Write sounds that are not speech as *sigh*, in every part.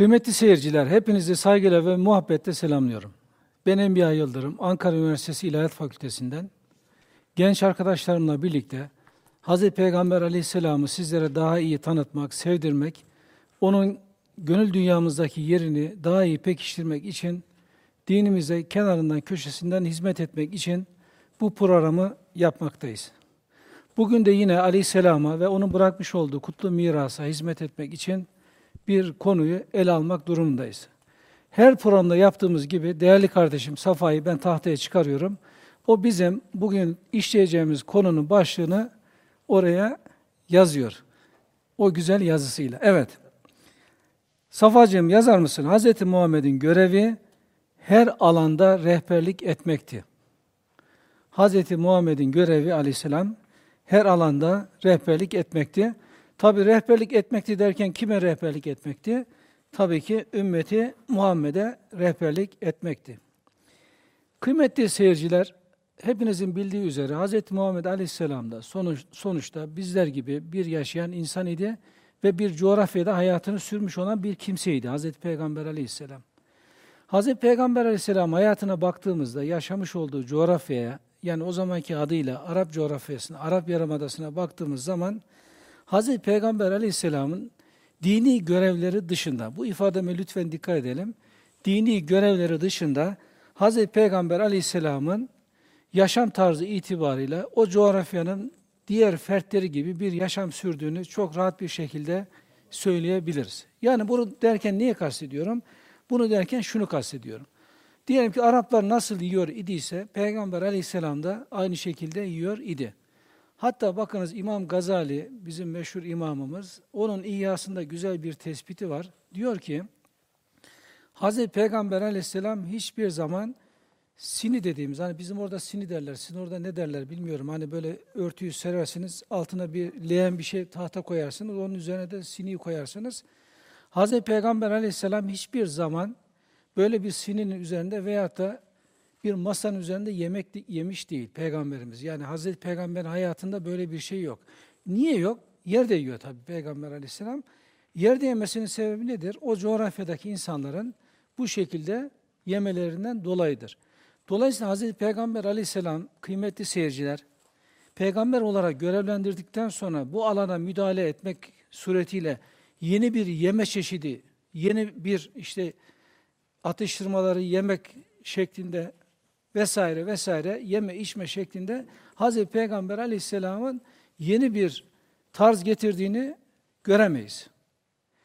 Kıymetli seyirciler, hepinizi saygıyla ve muhabbetle selamlıyorum. Ben Enbiya Yıldırım, Ankara Üniversitesi İlahiyat Fakültesinden genç arkadaşlarımla birlikte Hz. Peygamber aleyhisselamı sizlere daha iyi tanıtmak, sevdirmek, onun gönül dünyamızdaki yerini daha iyi pekiştirmek için dinimize kenarından, köşesinden hizmet etmek için bu programı yapmaktayız. Bugün de yine aleyhisselama ve onun bırakmış olduğu kutlu mirasa hizmet etmek için bir konuyu ele almak durumundayız. Her programda yaptığımız gibi değerli kardeşim Safa'yı ben tahtaya çıkarıyorum. O bizim bugün işleyeceğimiz konunun başlığını oraya yazıyor. O güzel yazısıyla. Evet. Safacığım yazar mısın? Hz. Muhammed'in görevi her alanda rehberlik etmekti. Hz. Muhammed'in görevi aleyhisselam her alanda rehberlik etmekti. Tabi rehberlik etmekti derken kime rehberlik etmekti? Tabii ki ümmeti Muhammed'e rehberlik etmekti. Kıymetli seyirciler, hepinizin bildiği üzere Hz. Muhammed Aleyhisselam da sonuç, sonuçta bizler gibi bir yaşayan insan idi ve bir coğrafyada hayatını sürmüş olan bir kimseydi Hz. Peygamber Aleyhisselam. Hz. Peygamber Aleyhisselam hayatına baktığımızda yaşamış olduğu coğrafyaya, yani o zamanki adıyla Arap coğrafyasına, Arap Yarımadası'na baktığımız zaman Hz. Peygamber Aleyhisselam'ın dini görevleri dışında, bu ifademe lütfen dikkat edelim, dini görevleri dışında Hz. Peygamber Aleyhisselam'ın yaşam tarzı itibariyle o coğrafyanın diğer fertleri gibi bir yaşam sürdüğünü çok rahat bir şekilde söyleyebiliriz. Yani bunu derken niye kastediyorum? Bunu derken şunu kastediyorum. Diyelim ki Araplar nasıl yiyor idiyse Peygamber aleyhisselam da aynı şekilde yiyor idi. Hatta bakınız İmam Gazali bizim meşhur imamımız onun İhyasında güzel bir tespiti var. Diyor ki Hz. Peygamber aleyhisselam hiçbir zaman sini dediğimiz hani bizim orada sini derler sizin orada ne derler bilmiyorum hani böyle örtüyü serersiniz altına bir leğen bir şey tahta koyarsınız onun üzerine de siniyi koyarsınız. Hz. Peygamber aleyhisselam hiçbir zaman böyle bir sininin üzerinde veyahut da bir masanın üzerinde yemek yemiş değil Peygamberimiz. Yani Hazreti Peygamber hayatında böyle bir şey yok. Niye yok? Yerde yiyor tabii Peygamber aleyhisselam. Yerde yemesinin sebebi nedir? O coğrafyadaki insanların bu şekilde yemelerinden dolayıdır. Dolayısıyla Hazreti Peygamber aleyhisselam kıymetli seyirciler, peygamber olarak görevlendirdikten sonra bu alana müdahale etmek suretiyle yeni bir yeme çeşidi, yeni bir işte atıştırmaları yemek şeklinde vesaire vesaire yeme içme şeklinde Hazreti Peygamber aleyhisselamın yeni bir tarz getirdiğini göremeyiz.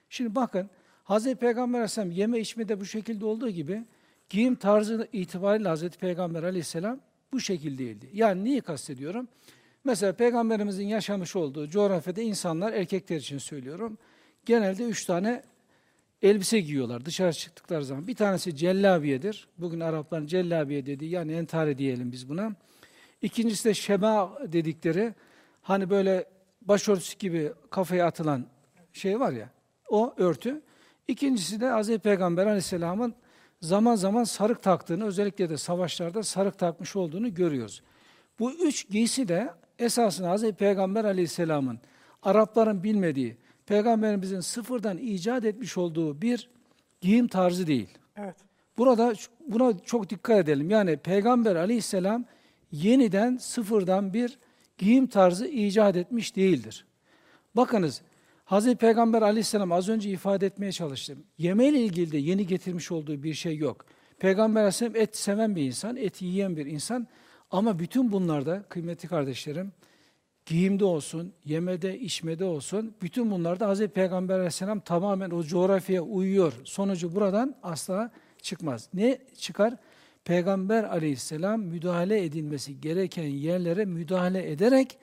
Şimdi bakın Hazreti Peygamber aleyhisselam yeme içmede bu şekilde olduğu gibi giyim tarzı itibariyle Hazreti Peygamber aleyhisselam bu şekilde değildi. Yani neyi kastediyorum? Mesela Peygamberimizin yaşamış olduğu coğrafyada insanlar, erkekler için söylüyorum, genelde üç tane elbise giyiyorlar dışarı çıktıkları zaman. Bir tanesi cellabiyedir. Bugün Arapların cellabiye dediği yani entare diyelim biz buna. İkincisi de şema dedikleri hani böyle başörtüsü gibi kafaya atılan şey var ya o örtü. İkincisi de Hz. Peygamber aleyhisselamın zaman zaman sarık taktığını özellikle de savaşlarda sarık takmış olduğunu görüyoruz. Bu üç giysi de esasında Hz. Peygamber aleyhisselamın Arapların bilmediği Peygamberimizin sıfırdan icat etmiş olduğu bir giyim tarzı değil. Evet. Burada buna çok dikkat edelim. Yani Peygamber aleyhisselam yeniden sıfırdan bir giyim tarzı icat etmiş değildir. Bakınız Hazreti Peygamber aleyhisselam az önce ifade etmeye çalıştım. Yemeğiyle ilgili de yeni getirmiş olduğu bir şey yok. Peygamber aleyhisselam et seven bir insan, et yiyen bir insan. Ama bütün bunlarda kıymetli kardeşlerim, giyimde olsun, yemede, içmede olsun, bütün bunlarda Hz. Peygamber aleyhisselam tamamen o coğrafyaya uyuyor. Sonucu buradan asla çıkmaz. Ne çıkar? Peygamber aleyhisselam müdahale edilmesi gereken yerlere müdahale ederek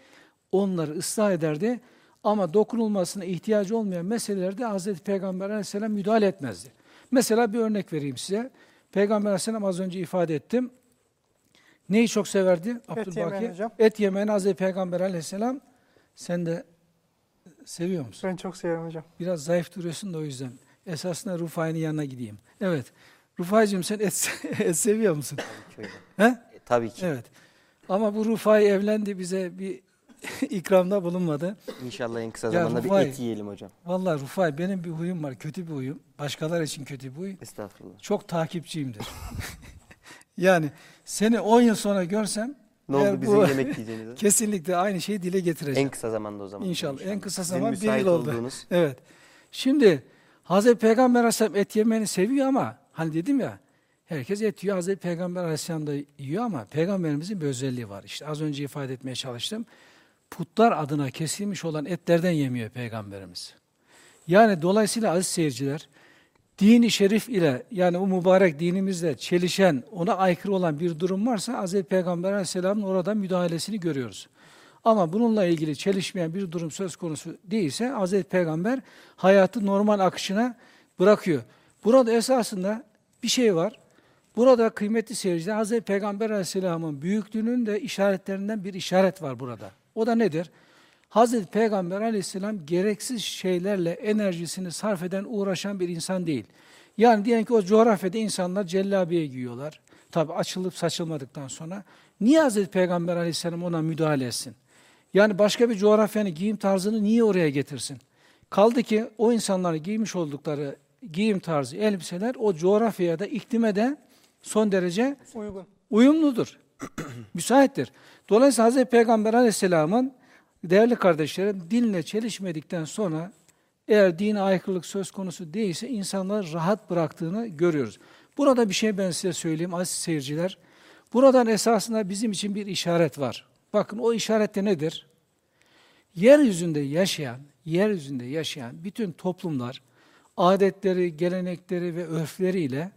onları ıslah ederdi. Ama dokunulmasına ihtiyacı olmayan meselelerde Hz. Peygamber aleyhisselam müdahale etmezdi. Mesela bir örnek vereyim size. Peygamber aleyhisselam az önce ifade ettim. Neyi çok severdi Et yemeğini hocam. Et yemeğini Hazreti Peygamber aleyhisselam sen de seviyor musun? Ben çok seviyorum hocam. Biraz zayıf duruyorsun da o yüzden. Esasında Rufai'nin yanına gideyim. Evet. Rufai'cığım sen et, *laughs* et seviyor musun? Tabii ki öyle. He? E, tabii ki. Evet. Ama bu Rufai evlendi bize bir *laughs* ikramda bulunmadı. İnşallah en kısa Ya zamanda bir Rufai- et yiyelim hocam. Vallahi Rufay benim bir huyum var, kötü bir huyum. Başkalar için kötü bir huy. Estağfurullah. Çok takipçiyimdir. *laughs* yani seni 10 yıl sonra görsem Ne oldu bizim bu- yemek yiyeceğimize? *laughs* kesinlikle aynı şeyi dile getireceğim. En kısa zamanda o zaman. İnşallah. En kısa zaman bir yıl oldu. olduğunuz- *laughs* Evet. Şimdi Hazreti Peygamber Aleyhisselam et yemeni seviyor ama hani dedim ya herkes et yiyor. Hazreti Peygamber Aleyhisselam da yiyor ama Peygamberimizin bir özelliği var. İşte az önce ifade etmeye çalıştım. Putlar adına kesilmiş olan etlerden yemiyor Peygamberimiz. Yani dolayısıyla aziz seyirciler dini şerif ile yani o mübarek dinimizle çelişen, ona aykırı olan bir durum varsa Hz. Peygamber Aleyhisselam'ın orada müdahalesini görüyoruz. Ama bununla ilgili çelişmeyen bir durum söz konusu değilse Hz. Peygamber hayatı normal akışına bırakıyor. Burada esasında bir şey var. Burada kıymetli seyirciler Hz. Peygamber Aleyhisselam'ın büyüklüğünün de işaretlerinden bir işaret var burada. O da nedir? Hazreti Peygamber aleyhisselam gereksiz şeylerle enerjisini sarf eden, uğraşan bir insan değil. Yani diyelim ki o coğrafyada insanlar cellabiye giyiyorlar. Tabi açılıp saçılmadıktan sonra. Niye Hazreti Peygamber aleyhisselam ona müdahale etsin? Yani başka bir coğrafyanın giyim tarzını niye oraya getirsin? Kaldı ki o insanların giymiş oldukları giyim tarzı, elbiseler o coğrafyaya da iklime de son derece Uygun. uyumludur. *clears throat* Müsaittir. Dolayısıyla Hz. Peygamber aleyhisselamın değerli kardeşlerim dinle çelişmedikten sonra eğer dine aykırılık söz konusu değilse insanları rahat bıraktığını görüyoruz. Burada bir şey ben size söyleyeyim aziz seyirciler. Buradan esasında bizim için bir işaret var. Bakın o işaret de nedir? Yeryüzünde yaşayan, yeryüzünde yaşayan bütün toplumlar adetleri, gelenekleri ve örfleriyle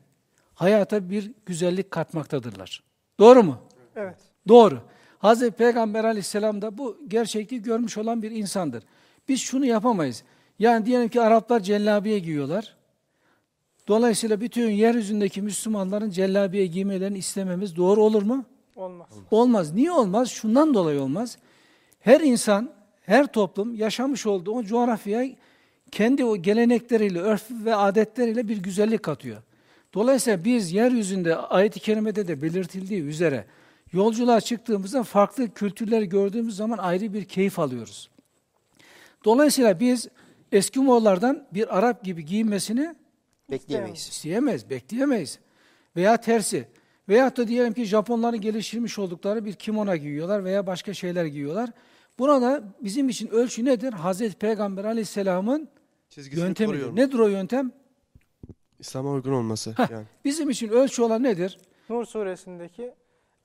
hayata bir güzellik katmaktadırlar. Doğru mu? Evet. Doğru. Hazreti Peygamber aleyhisselam da bu gerçekliği görmüş olan bir insandır. Biz şunu yapamayız. Yani diyelim ki Araplar cellabiye giyiyorlar. Dolayısıyla bütün yeryüzündeki Müslümanların cellabiye giymelerini istememiz doğru olur mu? Olmaz. Olmaz. Niye olmaz? Şundan dolayı olmaz. Her insan, her toplum yaşamış olduğu o coğrafyaya kendi o gelenekleriyle, örf ve adetleriyle bir güzellik katıyor. Dolayısıyla biz yeryüzünde ayet-i kerimede de belirtildiği üzere yolculuğa çıktığımızda farklı kültürleri gördüğümüz zaman ayrı bir keyif alıyoruz. Dolayısıyla biz Eskimoğullardan bir Arap gibi giyinmesini Bekleyemeyiz. isteyemeyiz, bekleyemeyiz. Veya tersi. Veyahut da diyelim ki Japonların geliştirmiş oldukları bir kimono giyiyorlar veya başka şeyler giyiyorlar. Burada bizim için ölçü nedir? Hazreti Peygamber Aleyhisselam'ın Çizgisini koruyorum. Nedir o yöntem? İslam'a uygun olması Heh, yani. Bizim için ölçü olan nedir? Nur suresindeki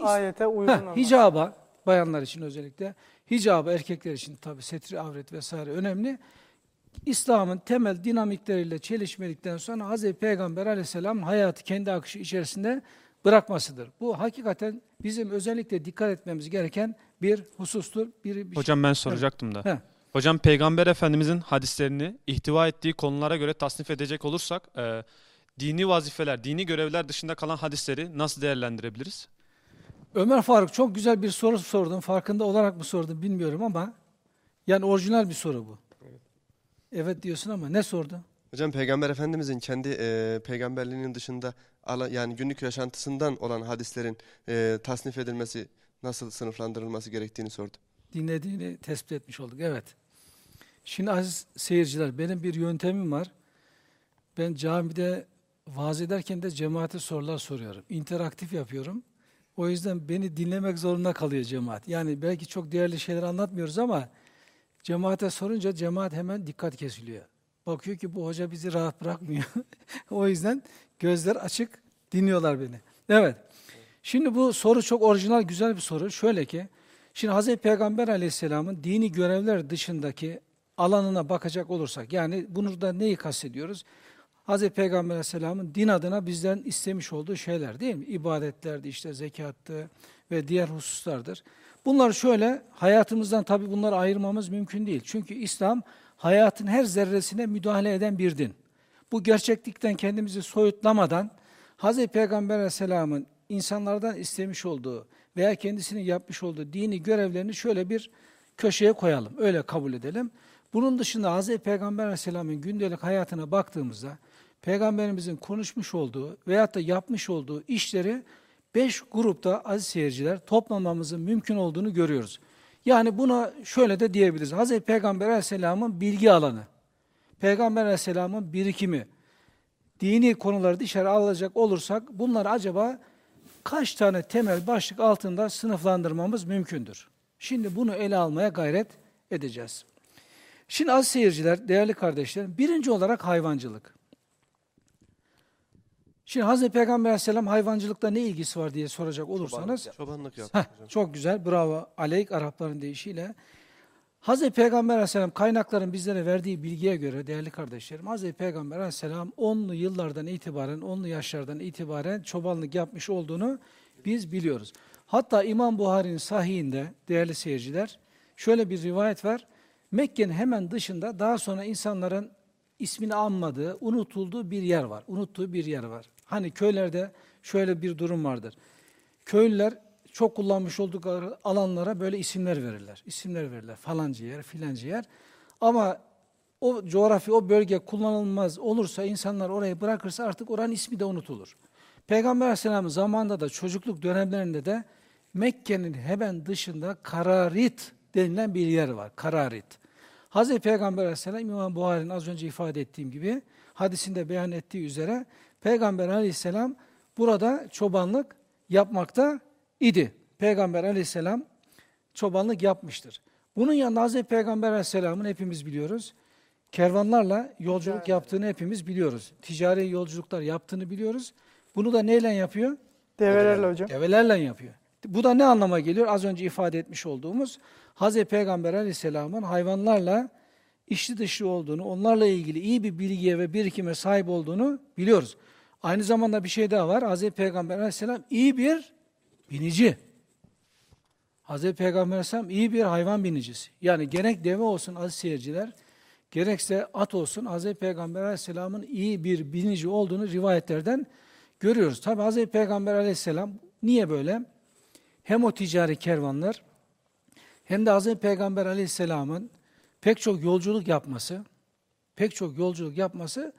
ayete uygun Heh, hicaba, bayanlar için özellikle, hicaba erkekler için tabi setri avret vesaire önemli. İslam'ın temel dinamikleriyle çelişmedikten sonra Hazreti Peygamber aleyhisselam hayatı kendi akışı içerisinde bırakmasıdır. Bu hakikaten bizim özellikle dikkat etmemiz gereken bir husustur. Bir, bir Hocam ben soracaktım da. Heh. Hocam Peygamber Efendimizin hadislerini ihtiva ettiği konulara göre tasnif edecek olursak e, dini vazifeler, dini görevler dışında kalan hadisleri nasıl değerlendirebiliriz? Ömer Faruk çok güzel bir soru sordun. Farkında olarak mı sordun bilmiyorum ama yani orijinal bir soru bu. Evet diyorsun ama ne sordu? Hocam Peygamber Efendimizin kendi e, peygamberliğinin dışında ala, yani günlük yaşantısından olan hadislerin e, tasnif edilmesi, nasıl sınıflandırılması gerektiğini sordu. dinlediğini tespit etmiş olduk. Evet. Şimdi aziz seyirciler benim bir yöntemim var. Ben camide vaaz ederken de cemaate sorular soruyorum. İnteraktif yapıyorum. O yüzden beni dinlemek zorunda kalıyor cemaat. Yani belki çok değerli şeyler anlatmıyoruz ama cemaate sorunca cemaat hemen dikkat kesiliyor. Bakıyor ki bu hoca bizi rahat bırakmıyor. *laughs* o yüzden gözler açık dinliyorlar beni. Evet. Şimdi bu soru çok orijinal güzel bir soru. Şöyle ki Şimdi Hazreti Peygamber Aleyhisselam'ın dini görevler dışındaki alanına bakacak olursak, yani bunu da neyi kastediyoruz? Hazreti Peygamber Aleyhisselam'ın din adına bizden istemiş olduğu şeyler değil mi? İbadetlerdi, işte zekattı ve diğer hususlardır. Bunlar şöyle, hayatımızdan tabii bunları ayırmamız mümkün değil. Çünkü İslam hayatın her zerresine müdahale eden bir din. Bu gerçeklikten kendimizi soyutlamadan Hazreti Peygamber Aleyhisselam'ın insanlardan istemiş olduğu veya kendisinin yapmış olduğu dini görevlerini şöyle bir köşeye koyalım. Öyle kabul edelim. Bunun dışında Hz. Peygamber Aleyhisselam'ın gündelik hayatına baktığımızda Peygamberimizin konuşmuş olduğu veyahut da yapmış olduğu işleri beş grupta aziz seyirciler toplamamızın mümkün olduğunu görüyoruz. Yani buna şöyle de diyebiliriz. Hazreti Peygamber Aleyhisselam'ın bilgi alanı, Peygamber Aleyhisselam'ın birikimi, dini konuları dışarı alacak olursak bunlar acaba kaç tane temel başlık altında sınıflandırmamız mümkündür? Şimdi bunu ele almaya gayret edeceğiz. Şimdi az seyirciler, değerli kardeşlerim, birinci olarak hayvancılık. Şimdi Hazreti Peygamber Aleyhisselam hayvancılıkla ne ilgisi var diye soracak olursanız, Çobanlık yaptı Heh, hocam. çok güzel, bravo. Aleyk Arapların deyişiyle. Hazreti Peygamber Aleyhisselam kaynakların bizlere verdiği bilgiye göre değerli kardeşlerim, Hazreti Peygamber Aleyhisselam 10'lu yıllardan itibaren, 10'lu yaşlardan itibaren çobanlık yapmış olduğunu biz biliyoruz. Hatta İmam Buhari'nin sahihinde değerli seyirciler şöyle bir rivayet var. Mekke'nin hemen dışında daha sonra insanların ismini anmadığı, unutulduğu bir yer var. Unuttuğu bir yer var. Hani köylerde şöyle bir durum vardır. Köylüler çok kullanmış oldukları alanlara böyle isimler verirler. İsimler verirler. Falanca yer, filanca yer. Ama o coğrafya, o bölge kullanılmaz olursa, insanlar orayı bırakırsa artık oranın ismi de unutulur. Peygamber Aleyhisselam'ın zamanında da çocukluk dönemlerinde de Mekke'nin hemen dışında Kararit denilen bir yer var. Kararit. Hazreti Peygamber Aleyhisselam İmam Buhari'nin az önce ifade ettiğim gibi hadisinde beyan ettiği üzere Peygamber Aleyhisselam burada çobanlık yapmakta idi. Peygamber Aleyhisselam çobanlık yapmıştır. Bunun yanında Hazreti Peygamber Aleyhisselam'ın hepimiz biliyoruz. Kervanlarla yolculuk yaptığını hepimiz biliyoruz. Ticari yolculuklar yaptığını biliyoruz. Bunu da neyle yapıyor? Develerle hocam. Develerle yapıyor. Bu da ne anlama geliyor? Az önce ifade etmiş olduğumuz Hazreti Peygamber Aleyhisselam'ın hayvanlarla içli dışlı olduğunu, onlarla ilgili iyi bir bilgiye ve birikime sahip olduğunu biliyoruz. Aynı zamanda bir şey daha var. Hazreti Peygamber Aleyhisselam iyi bir binici. Hazreti Peygamber Aleyhisselam iyi bir hayvan binicisi. Yani gerek deve olsun aziz seyirciler, gerekse at olsun Hazreti Peygamber Aleyhisselam'ın iyi bir binici olduğunu rivayetlerden görüyoruz. Tabi Hazreti Peygamber Aleyhisselam niye böyle? Hem o ticari kervanlar hem de Hazreti Peygamber Aleyhisselam'ın pek çok yolculuk yapması, pek çok yolculuk yapması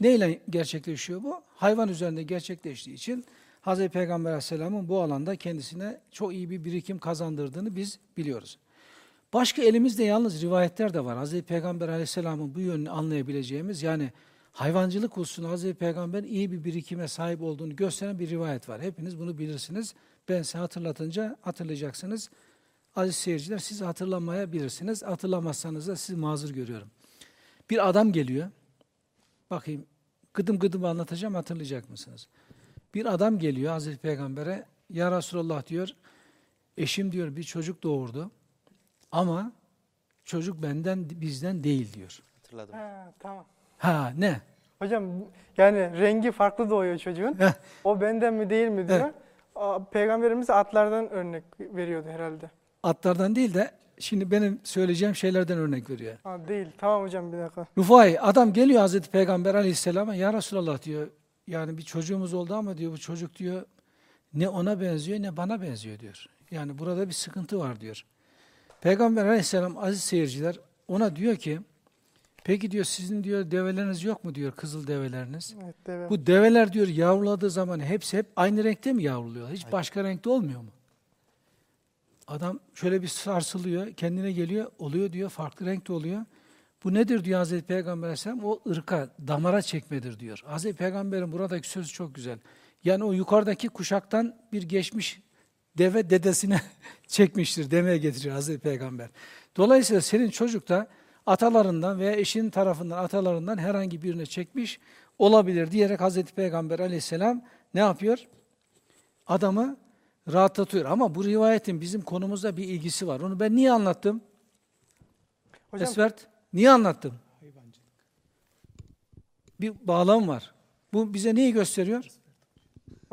neyle gerçekleşiyor bu? Hayvan üzerinde gerçekleştiği için Hazreti Peygamber Aleyhisselam'ın bu alanda kendisine çok iyi bir birikim kazandırdığını biz biliyoruz. Başka elimizde yalnız rivayetler de var. Hazreti Peygamber Aleyhisselam'ın bu yönünü anlayabileceğimiz yani hayvancılık hususunda Hazreti Peygamber'in iyi bir birikime sahip olduğunu gösteren bir rivayet var. Hepiniz bunu bilirsiniz. Ben size hatırlatınca hatırlayacaksınız. Aziz seyirciler siz hatırlamayabilirsiniz. Hatırlamazsanız da sizi mazur görüyorum. Bir adam geliyor. Bakayım gıdım gıdım anlatacağım hatırlayacak mısınız? Bir adam geliyor Hazreti Peygamber'e. Ya Resulallah diyor. Eşim diyor bir çocuk doğurdu. Ama çocuk benden bizden değil diyor. Hatırladım. Ha, tamam. Ha ne? Hocam yani rengi farklı doğuyor çocuğun. O benden mi değil mi diyor. Evet. Peygamberimiz atlardan örnek veriyordu herhalde. Atlardan değil de şimdi benim söyleyeceğim şeylerden örnek veriyor. Ha, değil. Tamam hocam bir dakika. Rufai adam geliyor Hazreti Peygamber aleyhisselama ya Resulallah diyor yani bir çocuğumuz oldu ama diyor bu çocuk diyor ne ona benziyor ne bana benziyor diyor. Yani burada bir sıkıntı var diyor. Peygamber aleyhisselam aziz seyirciler ona diyor ki peki diyor sizin diyor develeriniz yok mu diyor kızıl develeriniz. Evet deve. Bu develer diyor yavruladığı zaman hepsi hep aynı renkte mi yavruluyor? Hiç başka renkte olmuyor mu? Adam şöyle bir sarsılıyor, kendine geliyor, oluyor diyor, farklı renkte oluyor. Bu nedir diyor Hazreti Peygamber Aleyhisselam? O ırka, damara çekmedir diyor. Hazreti Peygamber'in buradaki sözü çok güzel. Yani o yukarıdaki kuşaktan bir geçmiş deve dedesine *laughs* çekmiştir demeye getiriyor Hazreti Peygamber. Dolayısıyla senin çocuk da atalarından veya eşinin tarafından atalarından herhangi birine çekmiş olabilir diyerek Hazreti Peygamber Aleyhisselam ne yapıyor? Adamı rahatlatıyor. Ama bu rivayetin bizim konumuzda bir ilgisi var. Onu ben niye anlattım? Hocam Esvert, niye anlattım? Bir bağlam var. Bu bize neyi gösteriyor?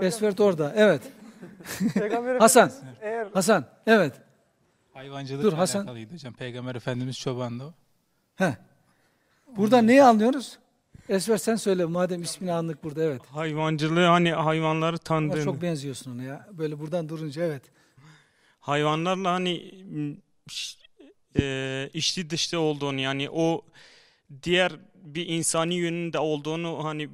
Esvert orada, evet. *laughs* Peygamber *laughs* Hasan, eğer Hasan, evet. Hayvancılıkla Dur, Hasan. alakalıydı hocam. Peygamber Efendimiz çobandı o. Heh. Burada neyi anlıyoruz? Esvert sen söyle madem ismini anlık burada, evet. Hayvancılığı hani hayvanları Ama tanıdığını. çok benziyorsun ona ya. Böyle buradan durunca evet. Hayvanlarla hani e, içli dışlı olduğunu yani o diğer bir insani yönünde olduğunu hani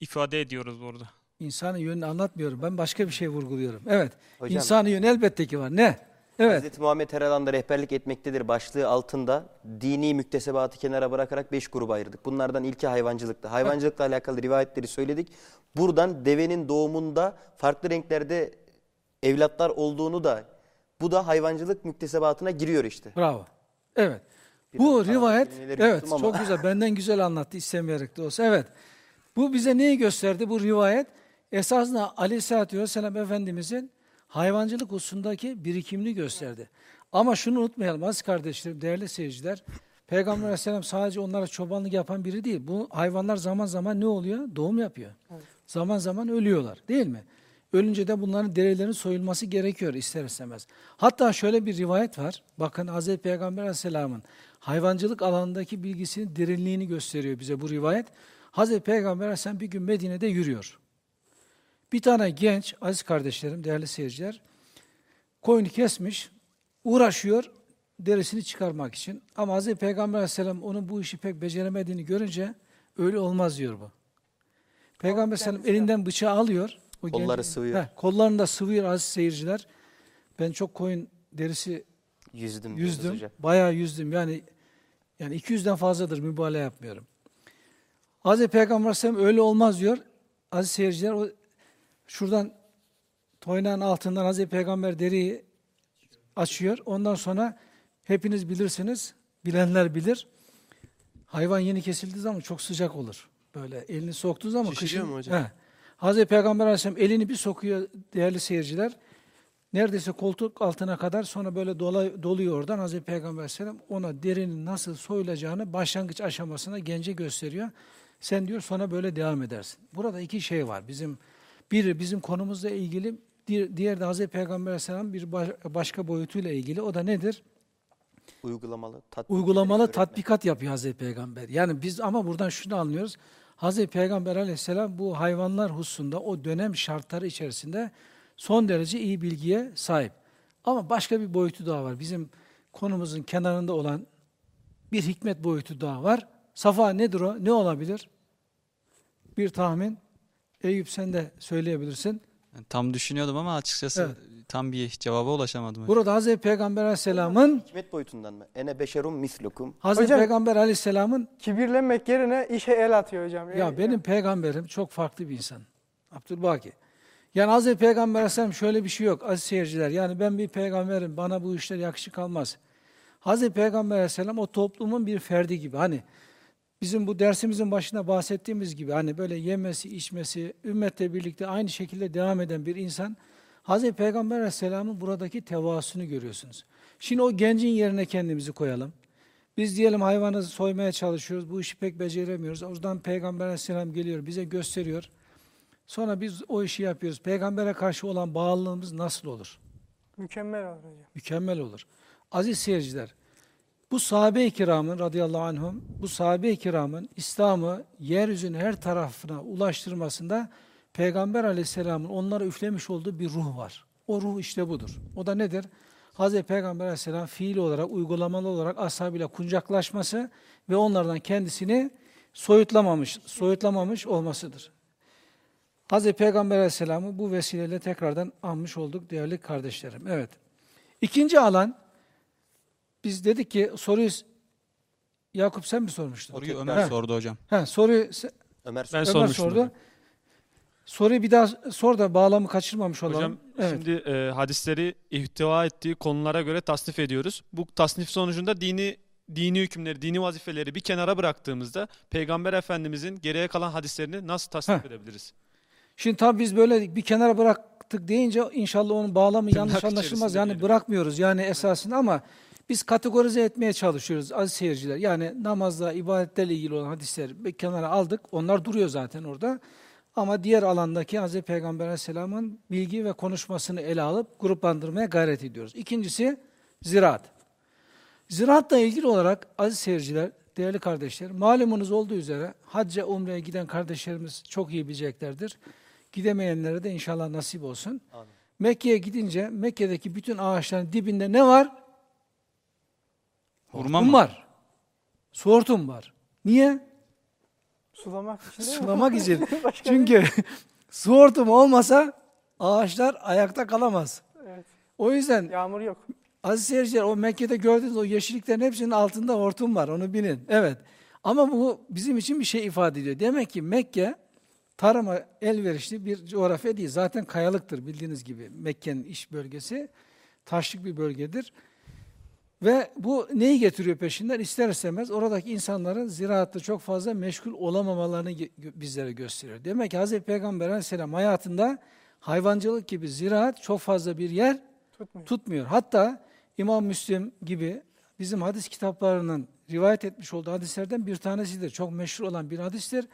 ifade ediyoruz burada. İnsanın yönünü anlatmıyorum. Ben başka bir şey vurguluyorum. Evet. Hocam İnsani yön elbette ki var. Ne? Evet. Hazreti Muhammed her alanda rehberlik etmektedir başlığı altında dini müktesebatı kenara bırakarak beş gruba ayırdık. Bunlardan ilki hayvancılıktı. Hayvancılıkla alakalı rivayetleri söyledik. Buradan devenin doğumunda farklı renklerde evlatlar olduğunu da bu da hayvancılık müktesebatına giriyor işte. Bravo. Evet. Biraz Bu rivayet, evet ama. çok güzel, benden güzel anlattı istemeyerek de olsa. Evet. Bu bize neyi gösterdi? Bu rivayet esasında Aleyhisselatü Vesselam Efendimizin hayvancılık hususundaki birikimini gösterdi. Ama şunu unutmayalım aziz kardeşlerim, değerli seyirciler. Peygamber Aleyhisselam sadece onlara çobanlık yapan biri değil. Bu hayvanlar zaman zaman ne oluyor? Doğum yapıyor. Zaman zaman ölüyorlar değil mi? Ölünce de bunların derilerinin soyulması gerekiyor ister istemez. Hatta şöyle bir rivayet var. Bakın Hz. Peygamber Aleyhisselam'ın hayvancılık alanındaki bilgisinin derinliğini gösteriyor bize bu rivayet. Hz. Peygamber Aleyhisselam bir gün Medine'de yürüyor. Bir tane genç, aziz kardeşlerim, değerli seyirciler, koyunu kesmiş, uğraşıyor derisini çıkarmak için. Ama Hz. Peygamber Aleyhisselam onun bu işi pek beceremediğini görünce öyle olmaz diyor bu. Peygamber Aleyhisselam elinden bıçağı alıyor. O Kolları genç- sıvıyor. Heh, kollarını da sıvıyor aziz seyirciler. Ben çok koyun derisi Yüzdüm. yüzdüm. Bayağı yüzdüm. Yani yani 200'den fazladır mübalağa yapmıyorum. Hazreti Peygamber Aleyhisselam öyle olmaz diyor. Aziz seyirciler o şuradan toynağın altından Hazreti Peygamber deriyi açıyor. Ondan sonra hepiniz bilirsiniz. Bilenler bilir. Hayvan yeni kesildiği zaman çok sıcak olur. Böyle elini soktuğu zaman Şişiriyor kışın- mu hocam? He. Hazreti Peygamber Aleyhisselam elini bir sokuyor değerli seyirciler. Neredeyse koltuk altına kadar sonra böyle dola, doluyor oradan Hazreti Peygamber Aleyhisselam ona derinin nasıl soyulacağını başlangıç aşamasına gence gösteriyor. Sen diyor sonra böyle devam edersin. Burada iki şey var. Bizim biri bizim konumuzla ilgili, di- diğer de Hazreti Peygamber Aleyhisselam bir baş- başka boyutuyla ilgili. O da nedir? Uygulamalı, tatbik Uygulamalı tatbikat yapıyor Hazreti Peygamber. Yani biz ama buradan şunu anlıyoruz. Hazreti Peygamber Aleyhisselam bu hayvanlar hususunda o dönem şartları içerisinde son derece iyi bilgiye sahip. Ama başka bir boyutu daha var. Bizim konumuzun kenarında olan bir hikmet boyutu daha var. Safa nedir o? Ne olabilir? Bir tahmin. Eyüp sen de söyleyebilirsin. Yani Tam düşünüyordum ama açıkçası Evet. tam bir cevaba ulaşamadım. Burada Hazreti Peygamber Aleyhisselam'ın Hikmet boyutundan mı? Ene beşerum mislukum. Hazreti Hocam- Peygamber Aleyhisselam'ın Kibirlenmek yerine işe el atıyor hocam. Ya benim peygamberim çok farklı bir insan. Abdülbaki. Yani Hazreti Peygamber Aleyhisselam şöyle bir şey yok aziz seyirciler. Yani ben bir peygamberim bana bu işler yakışık almaz. Hazreti Peygamber Aleyhisselam o toplumun bir ferdi gibi. Hani bizim bu dersimizin başında bahsettiğimiz gibi hani böyle yemesi, içmesi, ümmetle birlikte aynı şekilde devam eden bir insan. Hazreti Peygamber Aleyhisselam'ın buradaki tevasını görüyorsunuz. Şimdi o gencin yerine kendimizi koyalım. Biz diyelim hayvanı soymaya çalışıyoruz. Bu işi pek beceremiyoruz. Oradan Peygamber Aleyhisselam geliyor, bize gösteriyor. Sonra biz o işi yapıyoruz. Peygambere karşı olan bağlılığımız nasıl olur? Mükemmel olur hocam. Mükemmel olur. Aziz seyirciler, bu sahabe-i kiramın radıyallahu anhum, bu sahabe-i kiramın İslam'ı yeryüzünün her tarafına ulaştırmasında Peygamber aleyhisselamın onlara üflemiş olduğu bir ruh var. O ruh işte budur. O da nedir? Hazreti Peygamber aleyhisselam fiil olarak, uygulamalı olarak ashabıyla kuncaklaşması ve onlardan kendisini soyutlamamış, soyutlamamış olmasıdır. Hazreti Peygamber aleyhisselamı bu vesileyle tekrardan anmış olduk değerli kardeşlerim. Evet. İkinci alan, biz dedik ki soruyu Yakup sen mi sormuştun? Soruyu Ömer He. sordu hocam. He, soruyu se- Ömer Ben Ömer sormuştum. sordu. hocam. Soruyu bir daha sor da bağlamı kaçırmamış olalım. Hocam evet. şimdi e, hadisleri ihtiva ettiği konulara göre tasnif ediyoruz. Bu tasnif sonucunda dini dini hükümleri, dini vazifeleri bir kenara bıraktığımızda Peygamber Efendimizin geriye kalan hadislerini nasıl tasnif Heh. edebiliriz? Şimdi tabii biz böyle bir kenara bıraktık deyince inşallah onun bağlamı yanlış Tırnak anlaşılmaz. içerisinde Yani diyelim. bırakmıyoruz yani esasında ama biz kategorize etmeye çalışıyoruz aziz seyirciler. Yani namazla, ibadetlerle ilgili olan hadisleri kenara aldık. Onlar duruyor zaten orada. Ama diğer alandaki Hz. Peygamber Aleyhisselam'ın bilgi ve konuşmasını ele alıp gruplandırmaya gayret ediyoruz. İkincisi ziraat. Ziraatla ilgili olarak aziz seyirciler, değerli kardeşler, malumunuz olduğu üzere hacca, umreye giden kardeşlerimiz çok iyi bileceklerdir. Gidemeyenlere de inşallah nasip olsun. Mekke'ye gidince Mekke'deki bütün ağaçların dibinde ne var? Hurma Hortum mı? var. Su hortum var. Niye? Sulamak için? Sulamak için. *laughs* Başka Çünkü *laughs* su hortumu olmasa ağaçlar ayakta kalamaz. Evet. O yüzden Yağmur yok. Aziz seyirciler o Mekke'de gördüğünüz o yeşilliklerin hepsinin altında hortum var onu bilin. Evet. Ama bu bizim için bir şey ifade ediyor. Demek ki Mekke tarıma elverişli bir coğrafya değil. Zaten kayalıktır bildiğiniz gibi. Mekke'nin iş bölgesi taşlık bir bölgedir. Ve bu neyi getiriyor peşinden? İster istemez oradaki insanların ziraatta çok fazla meşgul olamamalarını bizlere gösteriyor. Demek ki Hz. Peygamber aleyhisselam hayatında hayvancılık gibi ziraat çok fazla bir yer Tutmuyor. tutmuyor. Hatta İmam Müslim gibi bizim hadis kitaplarının rivayet etmiş olduğu hadislerden bir tanesidir. Çok meşhur olan bir hadistir.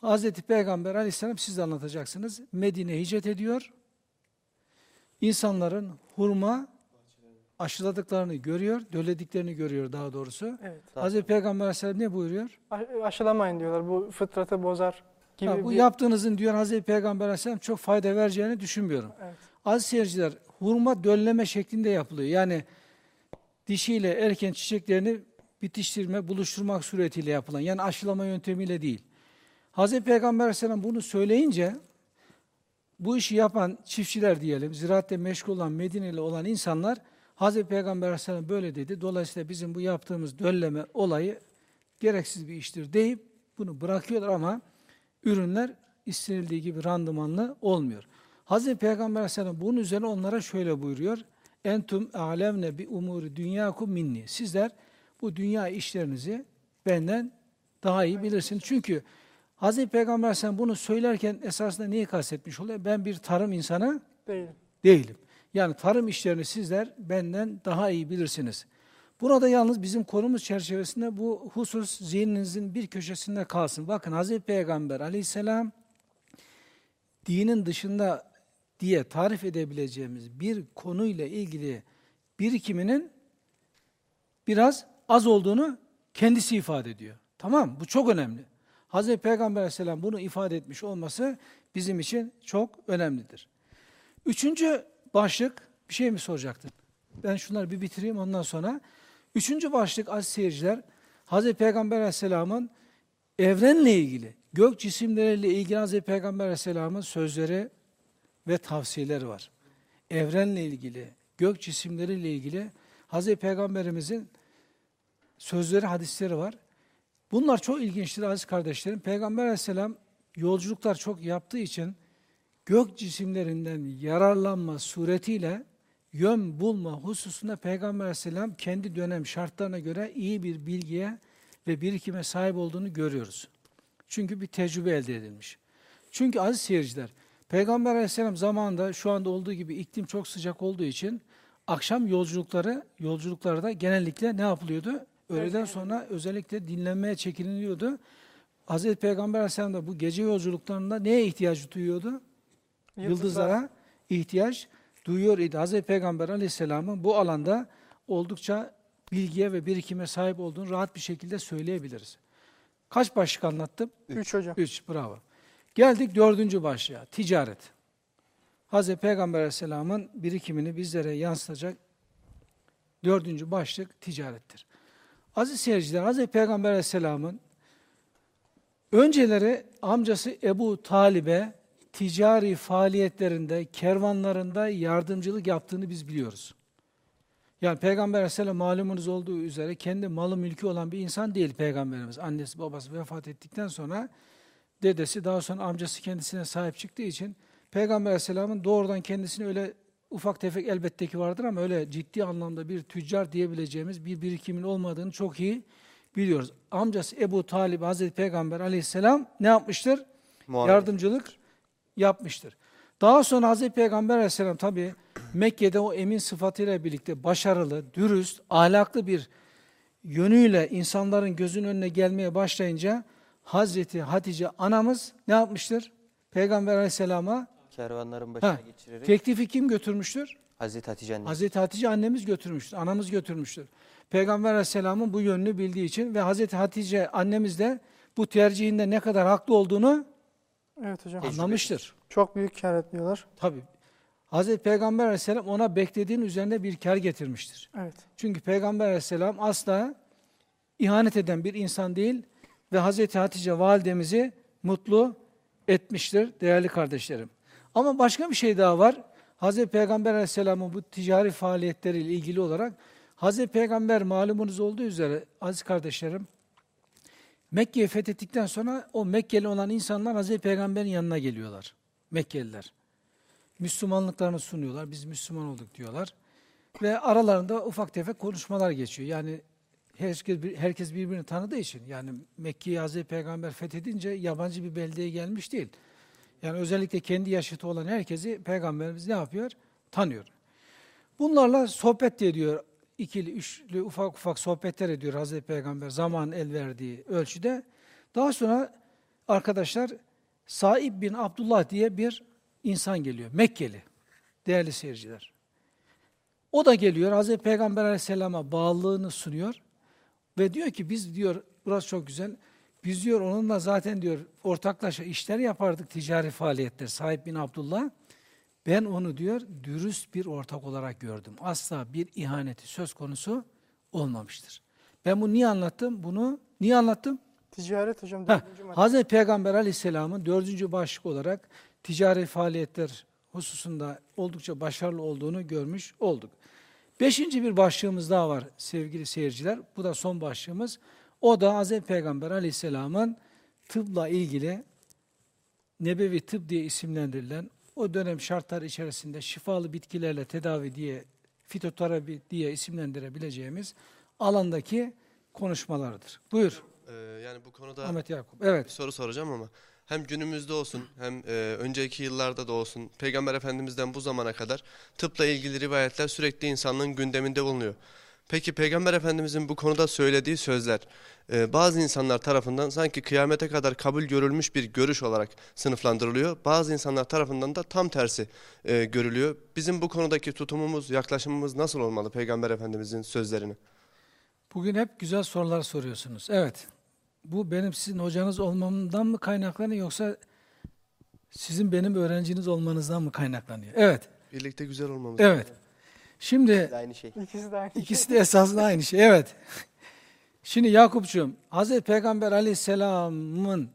Hazreti Peygamber aleyhisselam siz de anlatacaksınız. Medine hicret ediyor. İnsanların hurma aşıladıklarını görüyor, döllediklerini görüyor daha doğrusu. Evet. Hazreti Peygamber aleyhisselam ne buyuruyor? A- Aşılamayın diyorlar. Bu fıtratı bozar gibi Ha, bu bir... yaptığınızın diyor Hazreti Peygamber aleyhisselam çok fayda vereceğini düşünmüyorum. Evet. Aziz seyirciler, hurma dölleme şeklinde yapılıyor. Yani dişiyle erken çiçeklerini bitiştirme, buluşturmak suretiyle yapılan, yani aşılama yöntemiyle değil. Hazreti Peygamber Aleyhisselam bunu söyleyince, bu işi yapan çiftçiler diyelim, ziraatle meşgul olan, Medine'li olan insanlar, Hazreti Peygamber Aleyhisselam böyle dedi. Dolayısıyla bizim bu yaptığımız dölleme olayı gereksiz bir iştir deyip bunu bırakıyorlar ama ürünler istenildiği gibi randımanlı olmuyor. Hazreti Peygamber Aleyhisselam bunun üzerine onlara şöyle buyuruyor. Entum alemne bi umuri dünyakum minni. Sizler bu dünya işlerinizi benden daha iyi bilirsiniz. Çünkü Hazreti Peygamber Aleyhisselam bunu söylerken esasında neyi kastetmiş oluyor? Ben bir tarım insanı Değilim. değilim. Yani tarım işlerini sizler benden daha iyi bilirsiniz. Burada yalnız bizim konumuz çerçevesinde bu husus zihninizin bir köşesinde kalsın. Bakın Hazreti Peygamber aleyhisselam dinin dışında diye tarif edebileceğimiz bir konuyla ilgili birikiminin biraz az olduğunu kendisi ifade ediyor. Tamam Bu çok önemli. Hazreti Peygamber aleyhisselam bunu ifade etmiş olması bizim için çok önemlidir. Üçüncü başlık, bir şey mi soracaktın? Ben şunları bir bitireyim ondan sonra. Üçüncü başlık aziz seyirciler, Hazreti Peygamber aleyhisselamın evrenle ilgili, gök cisimleriyle ilgili Hazreti Peygamber aleyhisselamın sözleri ve tavsiyeleri var. Evrenle ilgili, gök cisimleriyle ilgili Hazreti Peygamberimizin sözleri, hadisleri var. Bunlar çok ilginçtir aziz kardeşlerim. Peygamber aleyhisselam yolculuklar çok yaptığı için gök cisimlerinden yararlanma suretiyle yön bulma hususunda Peygamber aleyhisselam kendi dönem şartlarına göre iyi bir bilgiye ve birikime sahip olduğunu görüyoruz. Çünkü bir tecrübe elde edilmiş. Çünkü aziz seyirciler, Peygamber aleyhisselam zamanında şu anda olduğu gibi iklim çok sıcak olduğu için akşam yolculukları, yolculuklarda genellikle ne yapılıyordu? Öğleden sonra özellikle dinlenmeye çekiliniyordu. Hazreti Peygamber aleyhisselam da bu gece yolculuklarında neye ihtiyaç duyuyordu? Yıldızlara ihtiyaç duyuyor idi. Hazreti Peygamber aleyhisselamın bu alanda oldukça bilgiye ve birikime sahip olduğunu rahat bir şekilde söyleyebiliriz. Kaç başlık anlattım? Üç hocam. Üç, bravo. Geldik dördüncü başlığa, ticaret. Hazreti Peygamber aleyhisselamın birikimini bizlere yansıtacak dördüncü başlık ticarettir. Aziz seyirciler, Hazreti Peygamber aleyhisselamın önceleri amcası Ebu Talib'e ticari faaliyetlerinde, kervanlarında yardımcılık yaptığını biz biliyoruz. Yani Peygamber Aleyhisselam malumunuz olduğu üzere kendi malı mülkü olan bir insan değil Peygamberimiz. Annesi babası vefat ettikten sonra dedesi daha sonra amcası kendisine sahip çıktığı için Peygamber Aleyhisselam'ın doğrudan kendisini öyle ufak tefek elbette ki vardır ama öyle ciddi anlamda bir tüccar diyebileceğimiz bir birikimin olmadığını çok iyi biliyoruz. Amcası Ebu Talib Hazreti Peygamber Aleyhisselam ne yapmıştır? Muamele. Yardımcılık yapmıştır. Daha sonra Hazreti Peygamber Aleyhisselam tabi Mekke'de o emin sıfatıyla birlikte başarılı, dürüst, ahlaklı bir yönüyle insanların gözünün önüne gelmeye başlayınca Hazreti Hatice anamız ne yapmıştır? Peygamber Aleyhisselam'a Kervanların başına Ha, geçirerek teklifi kim götürmüştür? Hazreti Hatice anne. Hazreti Hatice annemiz götürmüştür, anamız götürmüştür. Peygamber Aleyhisselam'ın bu yönünü bildiği için ve Hazreti Hatice annemiz de bu tercihinde ne kadar haklı olduğunu Evet hocam. anlamıştır. Çok büyük kar etmiyorlar. Tabii. Hazreti Peygamber Aleyhisselam ona beklediğin üzerine bir kar getirmiştir. Evet. Çünkü Peygamber Aleyhisselam asla ihanet eden bir insan değil ve Hazreti Hatice validemizi mutlu etmiştir değerli kardeşlerim. Ama başka bir şey daha var. Hazreti Peygamber Aleyhisselam'ın bu ticari faaliyetleriyle ilgili olarak Hazreti Peygamber malumunuz olduğu üzere aziz kardeşlerim Mekke'yi fethettikten sonra o Mekkeli olan insanlar Hazreti Peygamber'in yanına geliyorlar. Mekkeliler. Müslümanlıklarını sunuyorlar. Biz Müslüman olduk diyorlar. Ve aralarında ufak tefek konuşmalar geçiyor. Yani herkes, herkes birbirini tanıdığı için. Yani Mekke'yi Hazreti Peygamber fethedince yabancı bir beldeye gelmiş değil. Yani özellikle kendi yaşıtı olan herkesi Peygamberimiz ne yapıyor? Tanıyor. Bunlarla sohbet de ediyor. İkili, üçlü, ufak ufak sohbetler ediyor Hazreti Peygamber zaman el verdiği ölçüde. Daha sonra arkadaşlar Saib bin Abdullah diye bir insan geliyor. Mekkeli. Değerli seyirciler. O da geliyor Hazreti Peygamber aleyhisselama bağlılığını sunuyor. Ve diyor ki biz diyor burası çok güzel. Biz diyor onunla zaten diyor ortaklaşa işler yapardık ticari faaliyetler. Sahip bin Abdullah. Ben onu diyor dürüst bir ortak olarak gördüm. Asla bir ihaneti söz konusu olmamıştır. Ben bunu niye anlattım? Bunu niye anlattım? Ticaret hocam Heh. Hazreti Peygamber Aleyhisselam'ın dördüncü başlık olarak ticari faaliyetler hususunda oldukça başarılı olduğunu görmüş olduk. Beşinci bir başlığımız daha var sevgili seyirciler. Bu da son başlığımız. O da Hazreti Peygamber Aleyhisselam'ın tıpla ilgili nebevi tıp diye isimlendirilen o dönem şartlar içerisinde şifalı bitkilerle tedavi diye fitoterapi diye isimlendirebileceğimiz alandaki konuşmalarıdır. Buyur Ee, yani bu konuda Ahmet Yakup. Evet. bir soru soracağım ama hem günümüzde olsun hem e, önceki yıllarda da olsun Peygamber Efendimiz'den bu zamana kadar tıpla ilgili rivayetler sürekli insanlığın gündeminde bulunuyor. Peki Peygamber Efendimiz'in bu konuda söylediği sözler e, bazı insanlar tarafından sanki kıyamete kadar kabul görülmüş bir görüş olarak sınıflandırılıyor. Bazı insanlar tarafından da tam tersi e, görülüyor. Bizim bu konudaki tutumumuz, yaklaşımımız nasıl olmalı Peygamber Efendimiz'in sözlerini? Bugün hep güzel sorular soruyorsunuz. Evet. Bu benim sizin hocanız olmamdan mı kaynaklanıyor yoksa sizin benim öğrenciniz olmanızdan mı kaynaklanıyor? Evet. Birlikte güzel olmamız. Evet. Şimdi Aynı şey. İkisi de aynı. ikisi de esasında aynı şey. Evet. Şimdi Yakupcuğum, Hazreti Peygamber Aleyhisselam'ın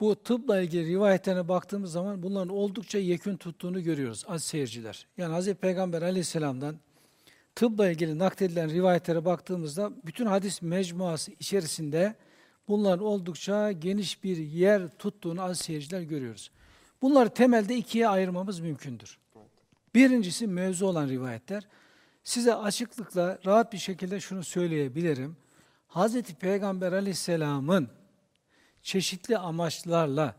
bu tıpla ilgili rivayetlerine baktığımız zaman bunların oldukça yekün tuttuğunu görüyoruz aziz seyirciler. Yani Hazreti Peygamber Aleyhisselam'dan tıpla ilgili nakledilen rivayetlere baktığımızda bütün hadis mecmuası içerisinde bunların oldukça geniş bir yer tuttuğunu aziz seyirciler görüyoruz. Bunları temelde ikiye ayırmamız mümkündür. Birincisi mevzu olan rivayetler. Size açıklıkla rahat bir şekilde şunu söyleyebilirim. Hazreti Peygamber Aleyhisselam'ın çeşitli amaçlarla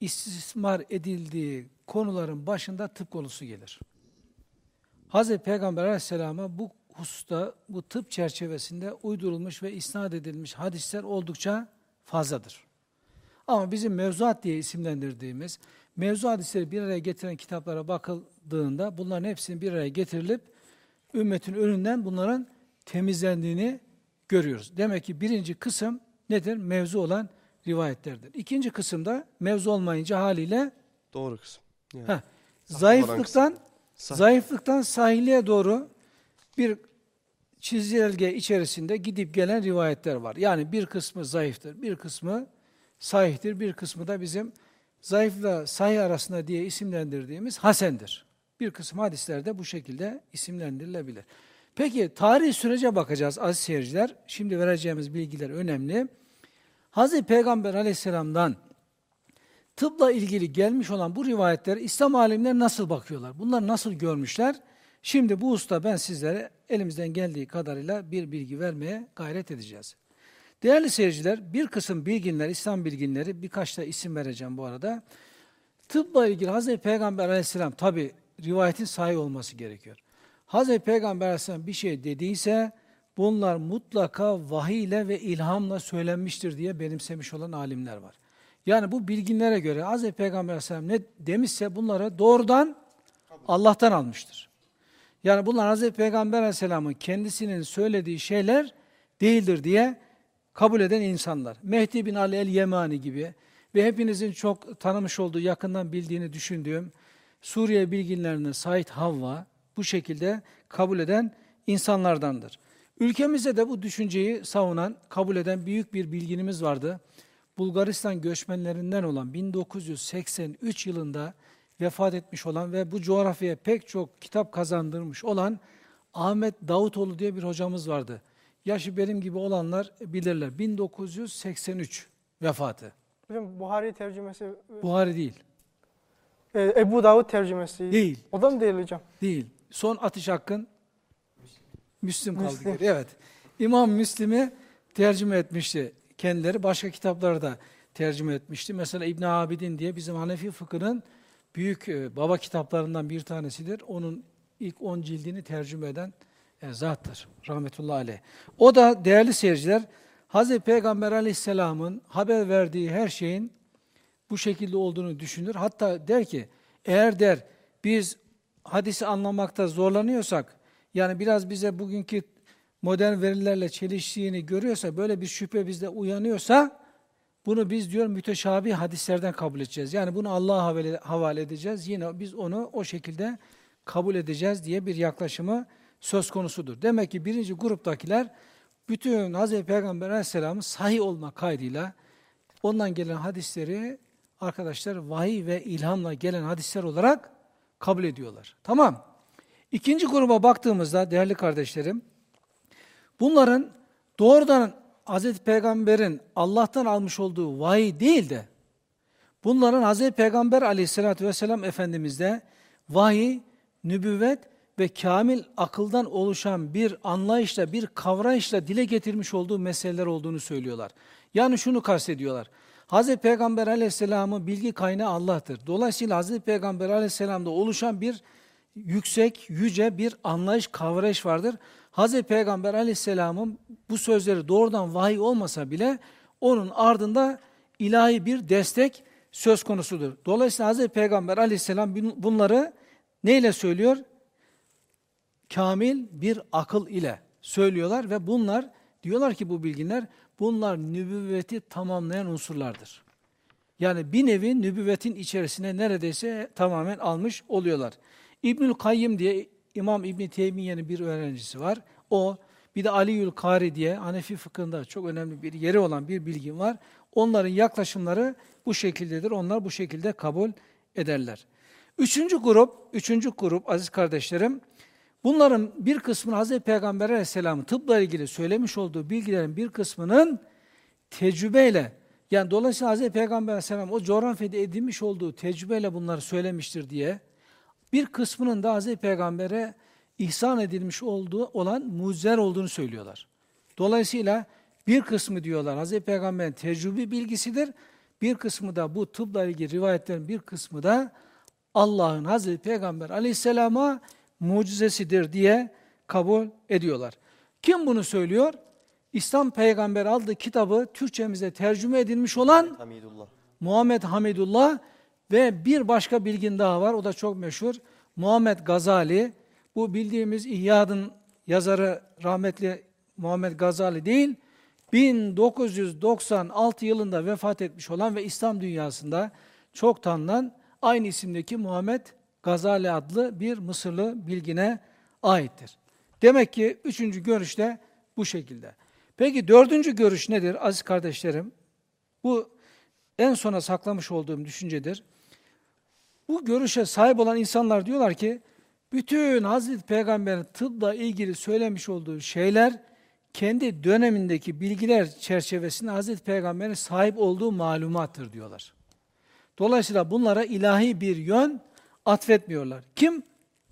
istismar edildiği konuların başında tıp konusu gelir. Hazreti Peygamber Aleyhisselam'a bu hususta, bu tıp çerçevesinde uydurulmuş ve isnat edilmiş hadisler oldukça fazladır. Ama bizim mevzuat diye isimlendirdiğimiz mevzu hadisleri bir araya getiren kitaplara bakıldığında bunların hepsinin bir araya getirilip ümmetin önünden bunların temizlendiğini görüyoruz. Demek ki birinci kısım nedir? Mevzu olan rivayetlerdir. İkinci kısımda mevzu olmayınca haliyle Doğru kısım. Yani. heh, zayıflıktan Sah- zayıflıktan sahiliğe doğru bir çizelge içerisinde gidip gelen rivayetler var. Yani bir kısmı zayıftır, bir kısmı sahihtir, bir kısmı da bizim zayıfla sahih arasında diye isimlendirdiğimiz hasendir. Bir kısım hadislerde bu şekilde isimlendirilebilir. Peki tarih sürece bakacağız aziz seyirciler. Şimdi vereceğimiz bilgiler önemli. Hazreti Peygamber aleyhisselamdan tıpla ilgili gelmiş olan bu rivayetleri İslam alimleri nasıl bakıyorlar? Bunlar nasıl görmüşler? Şimdi bu usta ben sizlere elimizden geldiği kadarıyla bir bilgi vermeye gayret edeceğiz. Değerli seyirciler, bir kısım bilginler, İslam bilginleri, birkaç da isim vereceğim bu arada. Tıpla ilgili Hazreti Peygamber aleyhisselam, tabi rivayetin sahih olması gerekiyor. Hazreti Peygamber aleyhisselam bir şey dediyse, bunlar mutlaka vahiy ile ve ilhamla söylenmiştir diye benimsemiş olan alimler var. Yani bu bilginlere göre Hazreti Peygamber aleyhisselam ne demişse bunları doğrudan Allah'tan almıştır. Yani bunlar Hazreti Peygamber aleyhisselamın kendisinin söylediği şeyler değildir diye kabul eden insanlar. Mehdi bin Ali el-Yemani gibi ve hepinizin çok tanımış olduğu, yakından bildiğini düşündüğüm Suriye bilginlerine Said Havva bu şekilde kabul eden insanlardandır. Ülkemizde de bu düşünceyi savunan, kabul eden büyük bir bilginimiz vardı. Bulgaristan göçmenlerinden olan 1983 yılında vefat etmiş olan ve bu coğrafyaya pek çok kitap kazandırmış olan Ahmet Davutoğlu diye bir hocamız vardı. Yaşı benim gibi olanlar bilirler. 1983 vefatı. Hocam Buhari tercümesi, Buhari değil. e, Ebu Davud tercümesi. Değil. O da mı değil hocam? Değil. Son atış hakkın Müslim kaldı Müslim. geriye. Evet. İmam Müslim'i tercüme etmişti kendileri. Başka kitapları da tercüme etmişti. Mesela İbn Abidin diye bizim Hanefi fıkhının büyük e, baba kitaplarından bir tanesidir. Onun ilk 10 cildini tercüme eden zattır. Rahmetullahi aleyh. O da değerli seyirciler Hazreti Peygamber aleyhisselamın haber verdiği her şeyin bu şekilde olduğunu düşünür. Hatta der ki eğer der biz hadisi anlamakta zorlanıyorsak yani biraz bize bugünkü modern verilerle çeliştiğini görüyorsa böyle bir şüphe bizde uyanıyorsa bunu biz diyor müteşabih hadislerden kabul edeceğiz. Yani bunu Allah'a havale edeceğiz. Yine biz onu o şekilde kabul edeceğiz diye bir yaklaşımı söz konusudur. Demek ki birinci gruptakiler bütün Hz. Peygamber aleyhisselamın sahih olma kaydıyla ondan gelen hadisleri arkadaşlar vahiy ve ilhamla gelen hadisler olarak kabul ediyorlar. Tamam. İkinci gruba baktığımızda değerli kardeşlerim, bunların doğrudan Hz. Peygamber'in Allah'tan almış olduğu vahiy değil de, bunların Hz. Peygamber aleyhissalatü vesselam Efendimiz'de vahiy, nübüvvet ve kamil akıldan oluşan bir anlayışla, bir kavrayışla dile getirmiş olduğu meseleler olduğunu söylüyorlar. Yani şunu kastediyorlar. Hz. Peygamber aleyhisselamın bilgi kaynağı Allah'tır. Dolayısıyla Hz. Peygamber aleyhisselamda oluşan bir yüksek, yüce bir anlayış, kavrayış vardır. Hz. Peygamber aleyhisselamın bu sözleri doğrudan vahiy olmasa bile onun ardında ilahi bir destek söz konusudur. Dolayısıyla Hz. Peygamber aleyhisselam bunları neyle söylüyor? Kamil bir akıl ile söylüyorlar ve bunlar diyorlar ki bu bilginler bunlar nübüvveti tamamlayan unsurlardır. Yani bir nevi nübüvvetin içerisine neredeyse tamamen almış oluyorlar. İbnül Kayyim diye İmam İbn Teymiye'nin bir öğrencisi var. O bir de Aliül Kari diye Hanefi fıkhında çok önemli bir yeri olan bir bilgin var. Onların yaklaşımları bu şekildedir. Onlar bu şekilde kabul ederler. Üçüncü grup, üçüncü grup aziz kardeşlerim, bunların bir kısmını Hz. Peygamber aleyhisselamın tıpla ilgili söylemiş olduğu bilgilerin bir kısmının tecrübeyle, yani dolayısıyla Hz. Peygamber aleyhisselam o coğrafyada edinmiş olduğu tecrübeyle bunları söylemiştir diye, bir kısmının da Hz. Peygamber'e ihsan edilmiş olduğu olan mucizeler olduğunu söylüyorlar. Dolayısıyla bir kısmı diyorlar Hz. Peygamber'in tecrübi bilgisidir, bir kısmı da bu tıpla ilgili rivayetlerin bir kısmı da Allah'ın Hazreti Peygamber aleyhisselama mucizesidir diye kabul ediyorlar. Kim bunu söylüyor? İslam peygamber aldığı kitabı Türkçemize tercüme edilmiş olan Hamidullah. Muhammed Hamidullah ve bir başka bilgin daha var. O da çok meşhur. Muhammed Gazali. Bu bildiğimiz İhyad'ın yazarı rahmetli Muhammed Gazali değil. 1996 yılında vefat etmiş olan ve İslam dünyasında çok tanınan aynı isimdeki Muhammed Gazali adlı bir Mısırlı bilgine aittir. Demek ki üçüncü görüş de bu şekilde. Peki dördüncü görüş nedir aziz kardeşlerim? Bu en sona saklamış olduğum düşüncedir. Bu görüşe sahip olan insanlar diyorlar ki, bütün Hazreti Peygamber'in tıbla ilgili söylemiş olduğu şeyler, kendi dönemindeki bilgiler çerçevesinde Hazreti Peygamber'in sahip olduğu malumattır diyorlar. Dolayısıyla bunlara ilahi bir yön atfetmiyorlar. Kim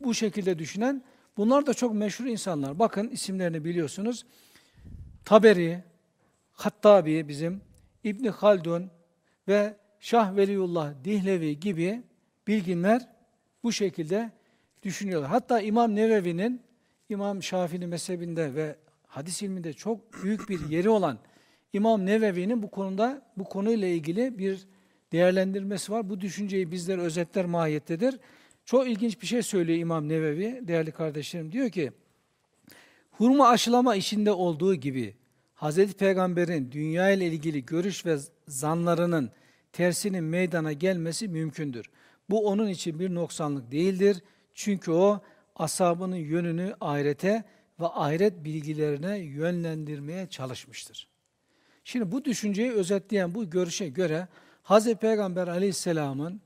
bu şekilde düşünen? Bunlar da çok meşhur insanlar. Bakın isimlerini biliyorsunuz. Taberi, Hattabi bizim, İbni Haldun ve Şah Veliullah Dihlevi gibi bilginler bu şekilde düşünüyorlar. Hatta İmam Nevevi'nin İmam Şafii'nin mezhebinde ve hadis ilminde çok büyük bir yeri olan İmam Nevevi'nin bu konuda bu konuyla ilgili bir değerlendirmesi var. Bu düşünceyi bizler özetler mahiyettedir. Çok ilginç bir şey söylüyor İmam Nevevi, değerli kardeşlerim. Diyor ki, hurma aşılama işinde olduğu gibi Hz. Peygamber'in dünya ile ilgili görüş ve zanlarının tersinin meydana gelmesi mümkündür. Bu onun için bir noksanlık değildir. Çünkü o asabının yönünü ahirete ve ahiret bilgilerine yönlendirmeye çalışmıştır. Şimdi bu düşünceyi özetleyen bu görüşe göre Hz. Peygamber aleyhisselamın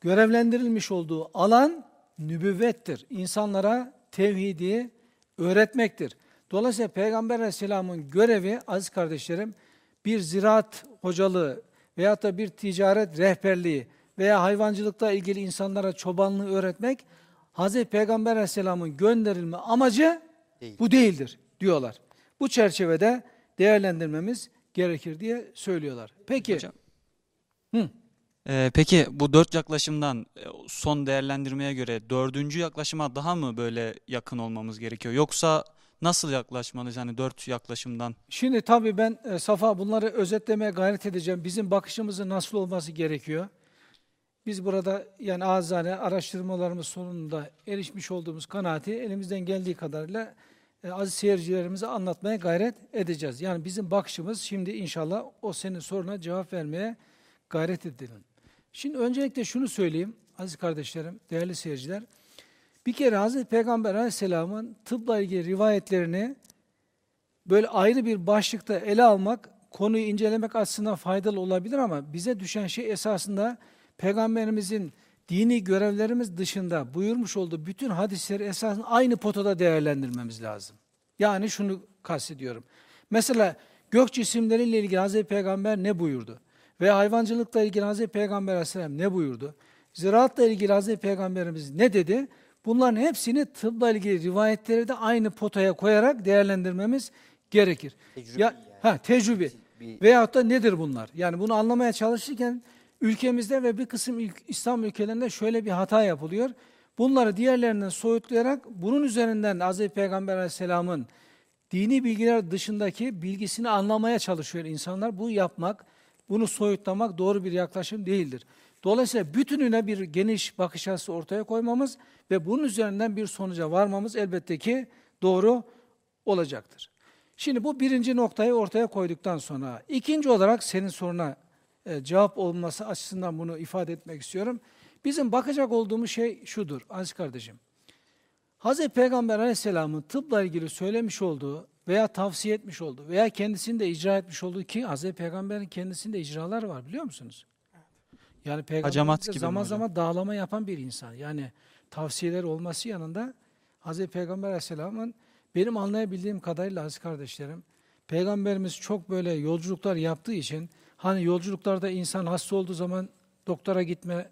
görevlendirilmiş olduğu alan nübüvvettir. İnsanlara tevhidi öğretmektir. Dolayısıyla Peygamber Aleyhisselam'ın görevi aziz kardeşlerim bir ziraat hocalığı veyahut da bir ticaret rehberliği veya hayvancılıkla ilgili insanlara çobanlığı öğretmek Hazreti Peygamber Aleyhisselam'ın gönderilme amacı Değil. bu değildir diyorlar. Bu çerçevede değerlendirmemiz gerekir diye söylüyorlar. Peki Hocam. Hı. Ee, peki bu dört yaklaşımdan e, son değerlendirmeye göre dördüncü yaklaşıma daha mı böyle yakın olmamız gerekiyor? Yoksa nasıl yaklaşmalıyız hani dört yaklaşımdan? Şimdi tabii ben e, Safa bunları özetlemeye gayret edeceğim. Bizim bakışımızın nasıl olması gerekiyor? Biz burada yani azane araştırmalarımız sonunda erişmiş olduğumuz kanaati elimizden geldiği kadarıyla e, aziz seyircilerimize anlatmaya gayret edeceğiz. Yani bizim bakışımız şimdi inşallah o senin soruna cevap vermeye gayret edelim. Şimdi öncelikle şunu söyleyeyim aziz kardeşlerim, değerli seyirciler. Bir kere Hazreti Peygamber Aleyhisselam'ın tıpla ilgili rivayetlerini böyle ayrı bir başlıkta ele almak, konuyu incelemek açısından faydalı olabilir ama bize düşen şey esasında Peygamberimizin dini görevlerimiz dışında buyurmuş olduğu bütün hadisleri esasında aynı potada değerlendirmemiz lazım. Yani şunu kastediyorum. Mesela gök cisimleriyle ilgili Hazreti Peygamber ne buyurdu? Ve hayvancılıkla ilgili Hazreti Peygamber Aleyhisselam ne buyurdu? Ziraatla ilgili Hazreti Peygamberimiz ne dedi? Bunların hepsini tıbla ilgili rivayetleri de aynı potaya koyarak değerlendirmemiz gerekir. Tecrübi ya, yani. ha, tecrübe. Bir- Veyahut da nedir bunlar? Yani bunu anlamaya çalışırken ülkemizde ve bir kısım İslam ülkelerinde şöyle bir hata yapılıyor. Bunları diğerlerinden soyutlayarak bunun üzerinden Hz. Peygamber Aleyhisselam'ın dini bilgiler dışındaki bilgisini anlamaya çalışıyor insanlar. Bu yapmak, bunu soyutlamak doğru bir yaklaşım değildir. Dolayısıyla bütününe bir geniş bakış açısı ortaya koymamız ve bunun üzerinden bir sonuca varmamız elbette ki doğru olacaktır. Şimdi bu birinci noktayı ortaya koyduktan sonra ikinci olarak senin soruna e, cevap olması açısından bunu ifade etmek istiyorum. Bizim bakacak olduğumuz şey şudur aziz kardeşim. Hz. Peygamber aleyhisselamın tıpla ilgili söylemiş olduğu veya tavsiye etmiş olduğu veya kendisinde icra etmiş olduğu ki Hz. Peygamberin kendisinde icralar var biliyor musunuz? Yani Peygamber gibi zaman zaman dağlama yapan bir insan. Yani tavsiyeler olması yanında Hz. Peygamber aleyhisselamın benim anlayabildiğim kadarıyla aziz kardeşlerim, Peygamberimiz çok böyle yolculuklar yaptığı için hani yolculuklarda insan hasta olduğu zaman doktora gitme,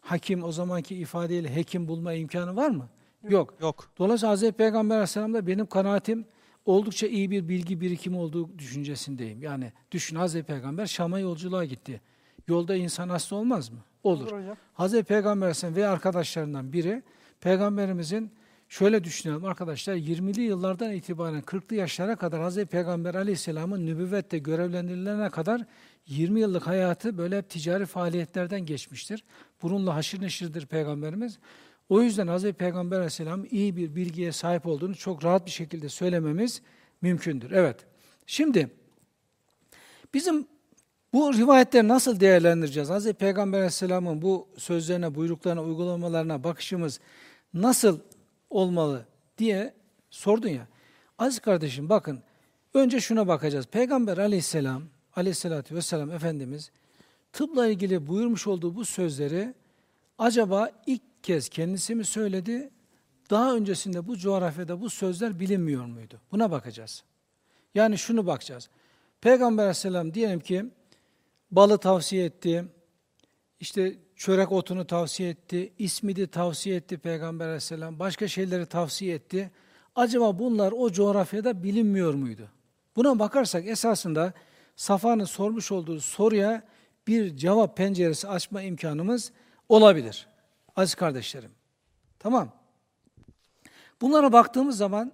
hakim o zamanki ifadeyle hekim bulma imkanı var mı? Yok. Yok. Dolayısıyla Hz. Peygamber Aleyhisselam'da benim kanaatim oldukça iyi bir bilgi birikimi olduğu düşüncesindeyim. Yani düşün Hz. Peygamber Şam'a yolculuğa gitti. Yolda insan hasta olmaz mı? Olur. Olur hocam. Hz. Peygamber Aleyhisselam ve arkadaşlarından biri Peygamberimizin şöyle düşünelim arkadaşlar 20'li yıllardan itibaren 40'lı yaşlara kadar Hz. Peygamber Aleyhisselam'ın nübüvvette görevlendirilene kadar 20 yıllık hayatı böyle hep ticari faaliyetlerden geçmiştir. Bununla haşır neşirdir Peygamberimiz. O yüzden Hz. Peygamber Aleyhisselam iyi bir bilgiye sahip olduğunu çok rahat bir şekilde söylememiz mümkündür. Evet. Şimdi bizim bu rivayetleri nasıl değerlendireceğiz? Hz. Peygamber Aleyhisselam'ın bu sözlerine, buyruklarına, uygulamalarına bakışımız nasıl olmalı diye sordun ya. Aziz kardeşim bakın, önce şuna bakacağız. Peygamber Aleyhisselam, Aleyhisselatü Vesselam Efendimiz tıpla ilgili buyurmuş olduğu bu sözleri acaba ilk kez kendisi mi söyledi, daha öncesinde bu coğrafyada bu sözler bilinmiyor muydu? Buna bakacağız. Yani şunu bakacağız. Peygamber Aleyhisselam diyelim ki balı tavsiye etti, işte çörek otunu tavsiye etti, ismidi tavsiye etti Peygamber Aleyhisselam, başka şeyleri tavsiye etti. Acaba bunlar o coğrafyada bilinmiyor muydu? Buna bakarsak esasında Safa'nın sormuş olduğu soruya bir cevap penceresi açma imkanımız olabilir. Aziz kardeşlerim. Tamam. Bunlara baktığımız zaman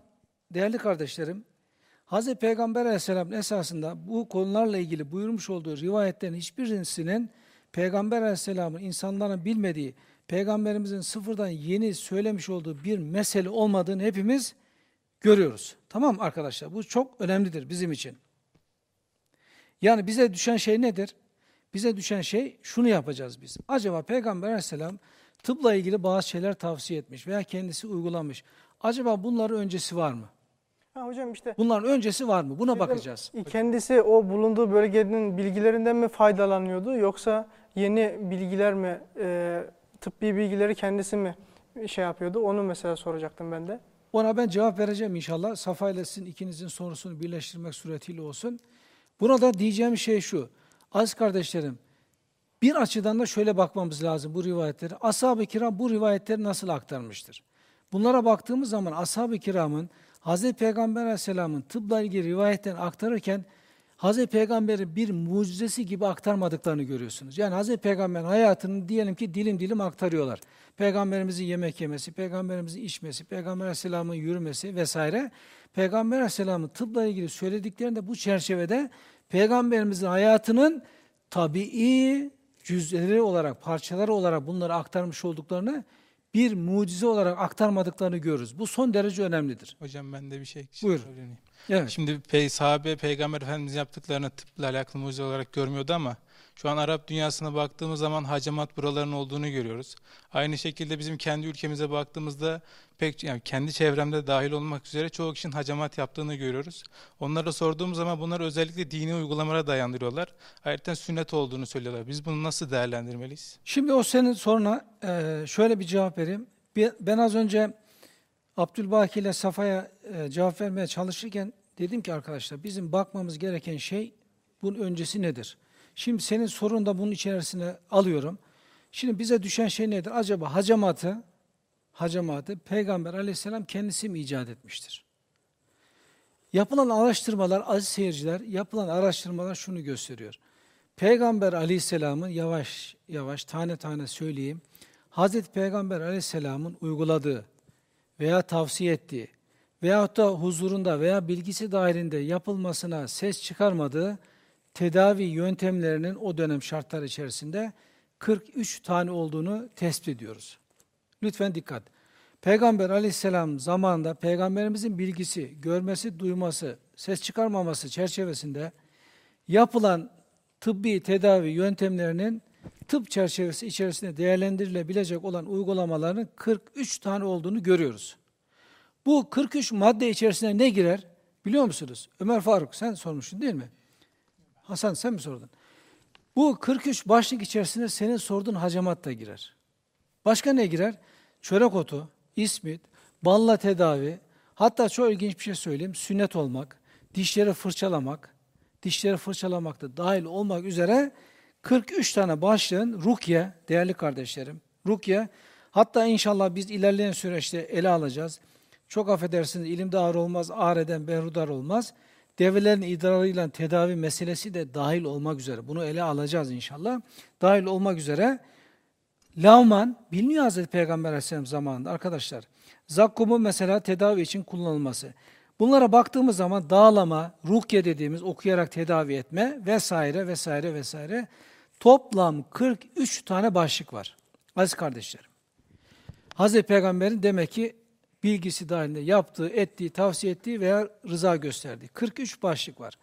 değerli kardeşlerim, Hz. Peygamber aleyhisselamın esasında bu konularla ilgili buyurmuş olduğu rivayetlerin hiçbirisinin Peygamber aleyhisselamın insanların bilmediği, Peygamberimizin sıfırdan yeni söylemiş olduğu bir mesele olmadığını hepimiz görüyoruz. Tamam arkadaşlar? Bu çok önemlidir bizim için. Yani bize düşen şey nedir? Bize düşen şey şunu yapacağız biz. Acaba Peygamber aleyhisselam tıpla ilgili bazı şeyler tavsiye etmiş veya kendisi uygulamış. Acaba bunların öncesi var mı? Ha, hocam işte Bunların öncesi var mı? Buna bakacağız. kendisi o bulunduğu bölgenin bilgilerinden mi faydalanıyordu yoksa yeni bilgiler mi e, tıbbi bilgileri kendisi mi şey yapıyordu? Onu mesela soracaktım ben de. Ona ben cevap vereceğim inşallah. Safa ile sizin ikinizin sorusunu birleştirmek suretiyle olsun. Burada diyeceğim şey şu. Aziz kardeşlerim, bir açıdan da şöyle bakmamız lazım bu rivayetleri. Ashab-ı kiram bu rivayetleri nasıl aktarmıştır? Bunlara baktığımız zaman ashab-ı kiramın Hz. Peygamber aleyhisselamın tıbla ilgili rivayetlerini aktarırken Hz. Peygamber'i bir mucizesi gibi aktarmadıklarını görüyorsunuz. Yani Hz. Peygamber'in hayatını diyelim ki dilim dilim aktarıyorlar. Peygamberimizin yemek yemesi, Peygamberimizin içmesi, Peygamber aleyhisselamın yürümesi vesaire. Peygamber aleyhisselamın tıbla ilgili söylediklerini de bu çerçevede Peygamberimizin hayatının tabii cüzleri olarak, parçaları olarak bunları aktarmış olduklarını bir mucize olarak aktarmadıklarını görürüz. Bu son derece önemlidir. Hocam ben de bir şey Buyur. söyleyeyim. Evet. Şimdi pey, sahabe peygamber efendimiz yaptıklarını tıpla alakalı mucize olarak görmüyordu ama şu an Arap dünyasına baktığımız zaman hacamat buraların olduğunu görüyoruz. Aynı şekilde bizim kendi ülkemize baktığımızda pek yani kendi çevremde dahil olmak üzere çoğu kişinin hacamat yaptığını görüyoruz. Onlara sorduğumuz zaman bunlar özellikle dini uygulamalara dayandırıyorlar. Ayrıca sünnet olduğunu söylüyorlar. Biz bunu nasıl değerlendirmeliyiz? Şimdi o senin soruna şöyle bir cevap vereyim. Ben az önce Abdülbaki ile Safa'ya e, cevap vermeye çalışırken dedim ki arkadaşlar bizim bakmamız gereken şey bunun öncesi nedir? Şimdi senin sorun da bunun içerisine alıyorum. Şimdi bize düşen şey nedir? Acaba hacamatı, hacamatı Peygamber aleyhisselam kendisi mi icat etmiştir? Yapılan araştırmalar, aziz seyirciler, yapılan araştırmalar şunu gösteriyor. Peygamber aleyhisselamın yavaş yavaş tane tane söyleyeyim. Hazreti Peygamber aleyhisselamın uyguladığı veya tavsiye ettiği veyahut da huzurunda veya bilgisi dahilinde yapılmasına ses çıkarmadığı tedavi yöntemlerinin o dönem şartlar içerisinde 43 tane olduğunu tespit ediyoruz. Lütfen dikkat. Peygamber aleyhisselam zamanında peygamberimizin bilgisi, görmesi, duyması, ses çıkarmaması çerçevesinde yapılan tıbbi tedavi yöntemlerinin tıp çerçevesi içerisinde değerlendirilebilecek olan uygulamaların 43 tane olduğunu görüyoruz. Bu 43 madde içerisine ne girer? Biliyor musunuz? Ömer Faruk sen sormuştun değil mi? Hasan sen mi sordun? Bu 43 başlık içerisinde senin sorduğun hacamat da girer. Başka ne girer? Çörek otu, ismit, balla tedavi, hatta çok ilginç bir şey söyleyeyim, sünnet olmak, dişleri fırçalamak, dişleri fırçalamak da dahil olmak üzere 43 tane başlığın rukiye, değerli kardeşlerim, rukiye, hatta inşallah biz ilerleyen süreçte ele alacağız. Çok affedersiniz, ilimde ağır olmaz, ağır eden berhudar olmaz. Develerin idrarıyla tedavi meselesi de dahil olmak üzere. Bunu ele alacağız inşallah. Dahil olmak üzere Lavman biliniyor Hazreti Peygamber Aleyhisselam zamanında arkadaşlar. Zakkumu mesela tedavi için kullanılması. Bunlara baktığımız zaman dağlama, rukiye dediğimiz okuyarak tedavi etme vesaire vesaire vesaire toplam 43 tane başlık var. Aziz kardeşlerim. Hazreti Peygamber'in demek ki bilgisi dahilinde yaptığı, ettiği, tavsiye ettiği veya rıza gösterdiği 43 başlık var.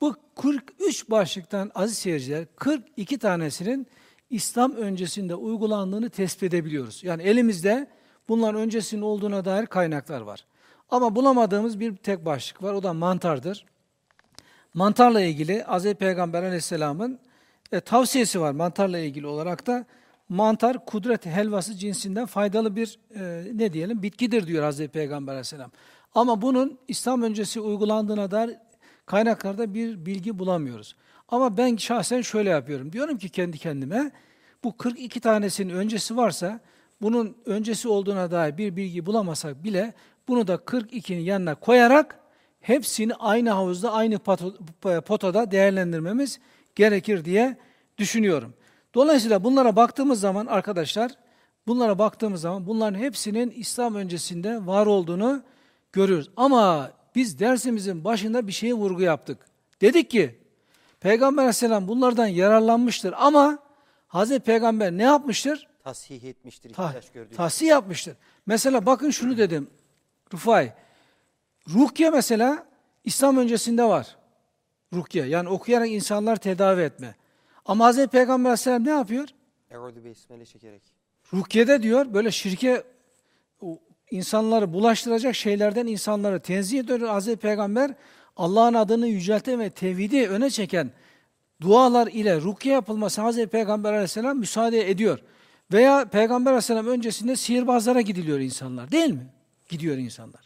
Bu 43 başlıktan aziz seyirciler 42 tanesinin İslam öncesinde uygulandığını tespit edebiliyoruz. Yani elimizde bunların öncesinin olduğuna dair kaynaklar var. Ama bulamadığımız bir tek başlık var. O da mantardır. Mantarla ilgili Hz. Peygamber aleyhisselamın e, tavsiyesi var mantarla ilgili olarak da. Mantar kudret helvası cinsinden faydalı bir e, ne diyelim bitkidir diyor Hz. Peygamber aleyhisselam. Ama bunun İslam öncesi uygulandığına dair kaynaklarda bir bilgi bulamıyoruz. Ama ben şahsen şöyle yapıyorum. Diyorum ki kendi kendime bu 42 tanesinin öncesi varsa bunun öncesi olduğuna dair bir bilgi bulamasak bile bunu da 42'nin yanına koyarak hepsini aynı havuzda, aynı pato- potada değerlendirmemiz gerekir diye düşünüyorum. Dolayısıyla bunlara baktığımız zaman arkadaşlar, bunlara baktığımız zaman bunların hepsinin İslam öncesinde var olduğunu görüyoruz. Ama biz dersimizin başında bir şeye vurgu yaptık. Dedik ki, Peygamber aleyhisselam bunlardan yararlanmıştır ama Hazreti Peygamber ne yapmıştır? Tasih etmiştir Ta- tahsiye yapmıştır. Mesela bakın şunu dedim Rufay. Rukiye mesela İslam öncesinde var. Rukiye yani okuyarak insanlar tedavi etme. Ama Hazreti Peygamber Aleyhisselam ne yapıyor? Eûzü besmele çekerek. Rukiye'de diyor böyle şirke insanları bulaştıracak şeylerden insanları tenzih ediyor. Hazreti Peygamber Allah'ın adını yücelten ve tevhidi öne çeken dualar ile rukiye yapılması Hazreti Peygamber Aleyhisselam müsaade ediyor. Veya Peygamber Aleyhisselam öncesinde sihirbazlara gidiliyor insanlar değil mi? Gidiyor insanlar.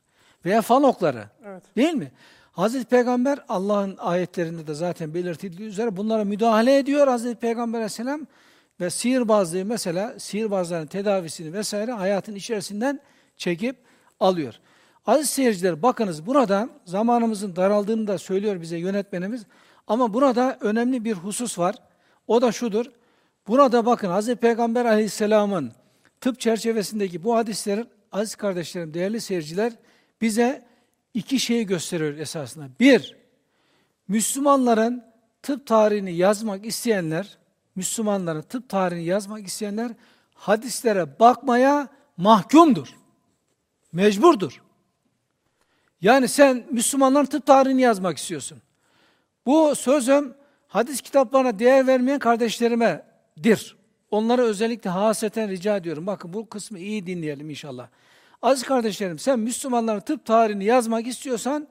Veya faloklara Evet. değil mi? Hazreti Peygamber Allah'ın ayetlerinde de zaten belirtildiği üzere bunlara müdahale ediyor Hazreti Peygamber Aleyhisselam ve sihirbazlığı mesela sihirbazların tedavisini vesaire hayatın içerisinden çekip alıyor. Aziz seyirciler bakınız burada zamanımızın daraldığını da söylüyor bize yönetmenimiz ama burada önemli bir husus var. O da şudur. Burada bakın Hazreti Peygamber Aleyhisselam'ın tıp çerçevesindeki bu hadislerin aziz kardeşlerim, değerli seyirciler bize iki şeyi gösteriyor esasında. Bir, Müslümanların tıp tarihini yazmak isteyenler, Müslümanların tıp tarihini yazmak isteyenler hadislere bakmaya mahkumdur. Mecburdur. Yani sen Müslümanların tıp tarihini yazmak istiyorsun. Bu sözüm hadis kitaplarına değer vermeyen kardeşlerime dir. Onlara özellikle haseten rica ediyorum. Bakın bu kısmı iyi dinleyelim inşallah. Aziz kardeşlerim sen Müslümanların tıp tarihini yazmak istiyorsan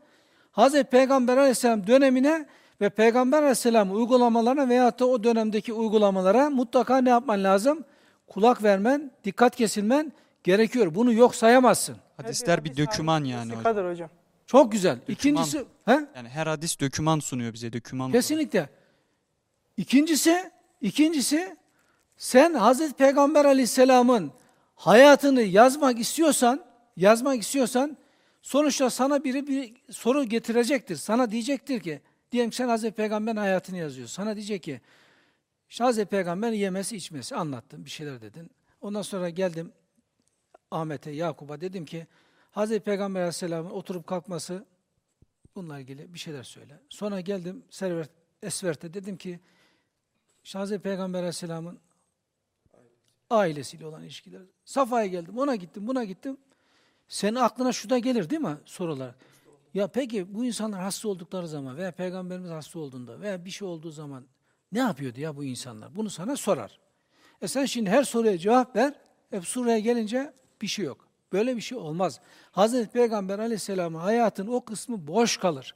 Hz. Peygamber aleyhisselam dönemine ve Peygamber aleyhisselam uygulamalarına veyahut da o dönemdeki uygulamalara mutlaka ne yapman lazım? Kulak vermen, dikkat kesilmen gerekiyor. Bunu yok sayamazsın. Hadisler bir döküman yani hocam. Kadar hocam. Çok güzel. İkincisi, he? Yani her hadis döküman sunuyor bize döküman. Kesinlikle. İkincisi, ikincisi sen Hazreti Peygamber Aleyhisselam'ın hayatını yazmak istiyorsan, yazmak istiyorsan sonuçta sana biri bir soru getirecektir. Sana diyecektir ki, diyelim ki sen Hazreti Peygamber'in hayatını yazıyorsun. Sana diyecek ki, işte Hazreti Peygamber'in yemesi içmesi anlattın, bir şeyler dedin. Ondan sonra geldim Ahmet'e, Yakup'a dedim ki, Hazreti Peygamber Aleyhisselam'ın oturup kalkması bununla ilgili bir şeyler söyle. Sonra geldim Servet Esvert'e dedim ki Hazreti Peygamber Aleyhisselam'ın ailesiyle olan ilişkiler. Safa'ya geldim, ona gittim, buna gittim. Senin aklına şu da gelir değil mi sorular? Ya peki bu insanlar hasta oldukları zaman veya Peygamberimiz hasta olduğunda veya bir şey olduğu zaman ne yapıyordu ya bu insanlar? Bunu sana sorar. E sen şimdi her soruya cevap ver. Hep sureye gelince bir şey yok. Böyle bir şey olmaz. Hazreti Peygamber aleyhisselamın hayatın o kısmı boş kalır.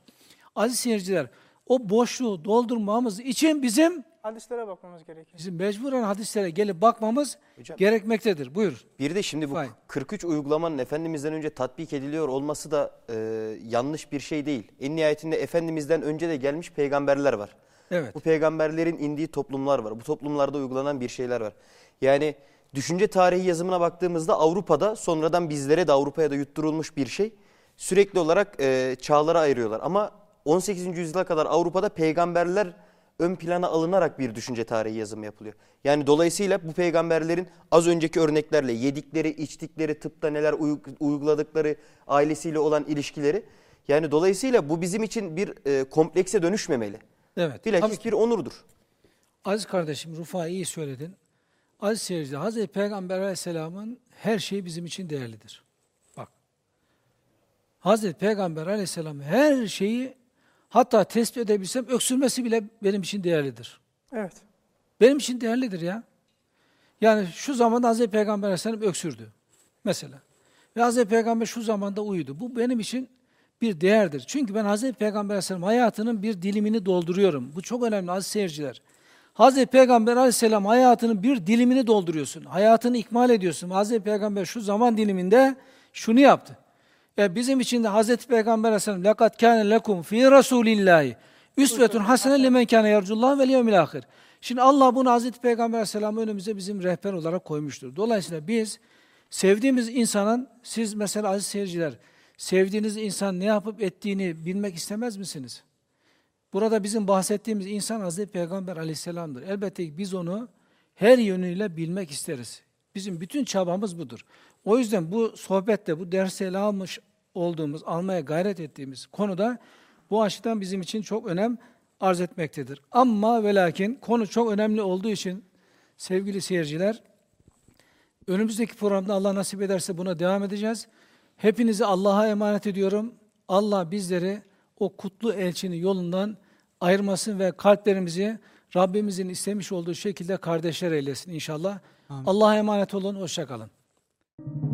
Aziz seyirciler, o boşluğu doldurmamız için bizim Hadislere bakmamız gerekiyor. bizim mecburen hadislere gelip bakmamız Hocam- gerekmektedir. Buyur. Bir de şimdi bu Vay. 43 uygulamanın Efendimiz'den önce tatbik ediliyor olması da e, yanlış bir şey değil. En nihayetinde Efendimiz'den önce de gelmiş peygamberler var. Evet. Bu peygamberlerin indiği toplumlar var. Bu toplumlarda uygulanan bir şeyler var. Yani düşünce tarihi yazımına baktığımızda Avrupa'da sonradan bizlere de Avrupa'ya da yutturulmuş bir şey. Sürekli olarak e, çağlara ayırıyorlar. Ama 18. yüzyıla kadar Avrupa'da peygamberler ön plana alınarak bir düşünce tarihi yazımı yapılıyor. Yani dolayısıyla bu peygamberlerin az önceki örneklerle yedikleri, içtikleri, tıpta neler uy- uyguladıkları, ailesiyle olan ilişkileri. Yani dolayısıyla bu bizim için bir e, komplekse dönüşmemeli. Evet. Tabii Bilakis ki. bir onurdur. Aziz kardeşim Rufai iyi söyledin. Aziz seyirciler, Hazreti Peygamber Aleyhisselam'ın her şeyi bizim için değerlidir. Bak. Hazreti Peygamber Aleyhisselam her şeyi hatta tespit edebilsem öksürmesi bile benim için değerlidir. Evet. Benim için değerlidir ya. Yani şu zamanda Hazreti Peygamber Aleyhisselam öksürdü. Mesela. Ve Hazreti Peygamber şu zamanda uyudu. Bu benim için bir değerdir. Çünkü ben Hazreti Peygamber Aleyhisselam hayatının bir dilimini dolduruyorum. Bu çok önemli aziz seyirciler. Hazreti Peygamber Aleyhisselam hayatının bir dilimini dolduruyorsun. Hayatını ikmal ediyorsun. Hazreti Peygamber şu zaman diliminde şunu yaptı. E bizim için de Hazreti Peygamber Aleyhisselam "Lekad kana lekum fi Rasulillahi üsvetun hasene limen kana yercullah ve yevmil ahir." Şimdi Allah bunu Hazreti Peygamber Aleyhisselam önümüze bizim rehber olarak koymuştur. Dolayısıyla biz sevdiğimiz insanın siz mesela aziz seyirciler sevdiğiniz insan ne yapıp ettiğini bilmek istemez misiniz? Burada bizim bahsettiğimiz insan Hazreti Peygamber Aleyhisselam'dır. Elbette biz onu her yönüyle bilmek isteriz. Bizim bütün çabamız budur. O yüzden bu sohbette, bu dersi ele almış olduğumuz, almaya gayret ettiğimiz konuda bu açıdan bizim için çok önem arz etmektedir. Ama ve lakin konu çok önemli olduğu için sevgili seyirciler, önümüzdeki programda Allah nasip ederse buna devam edeceğiz. Hepinizi Allah'a emanet ediyorum. Allah bizleri o kutlu elçinin yolundan ayırmasın ve kalplerimizi Rabbimizin istemiş olduğu şekilde kardeşler eylesin inşallah. Allah'a emanet olun, hoşça kalın. thank you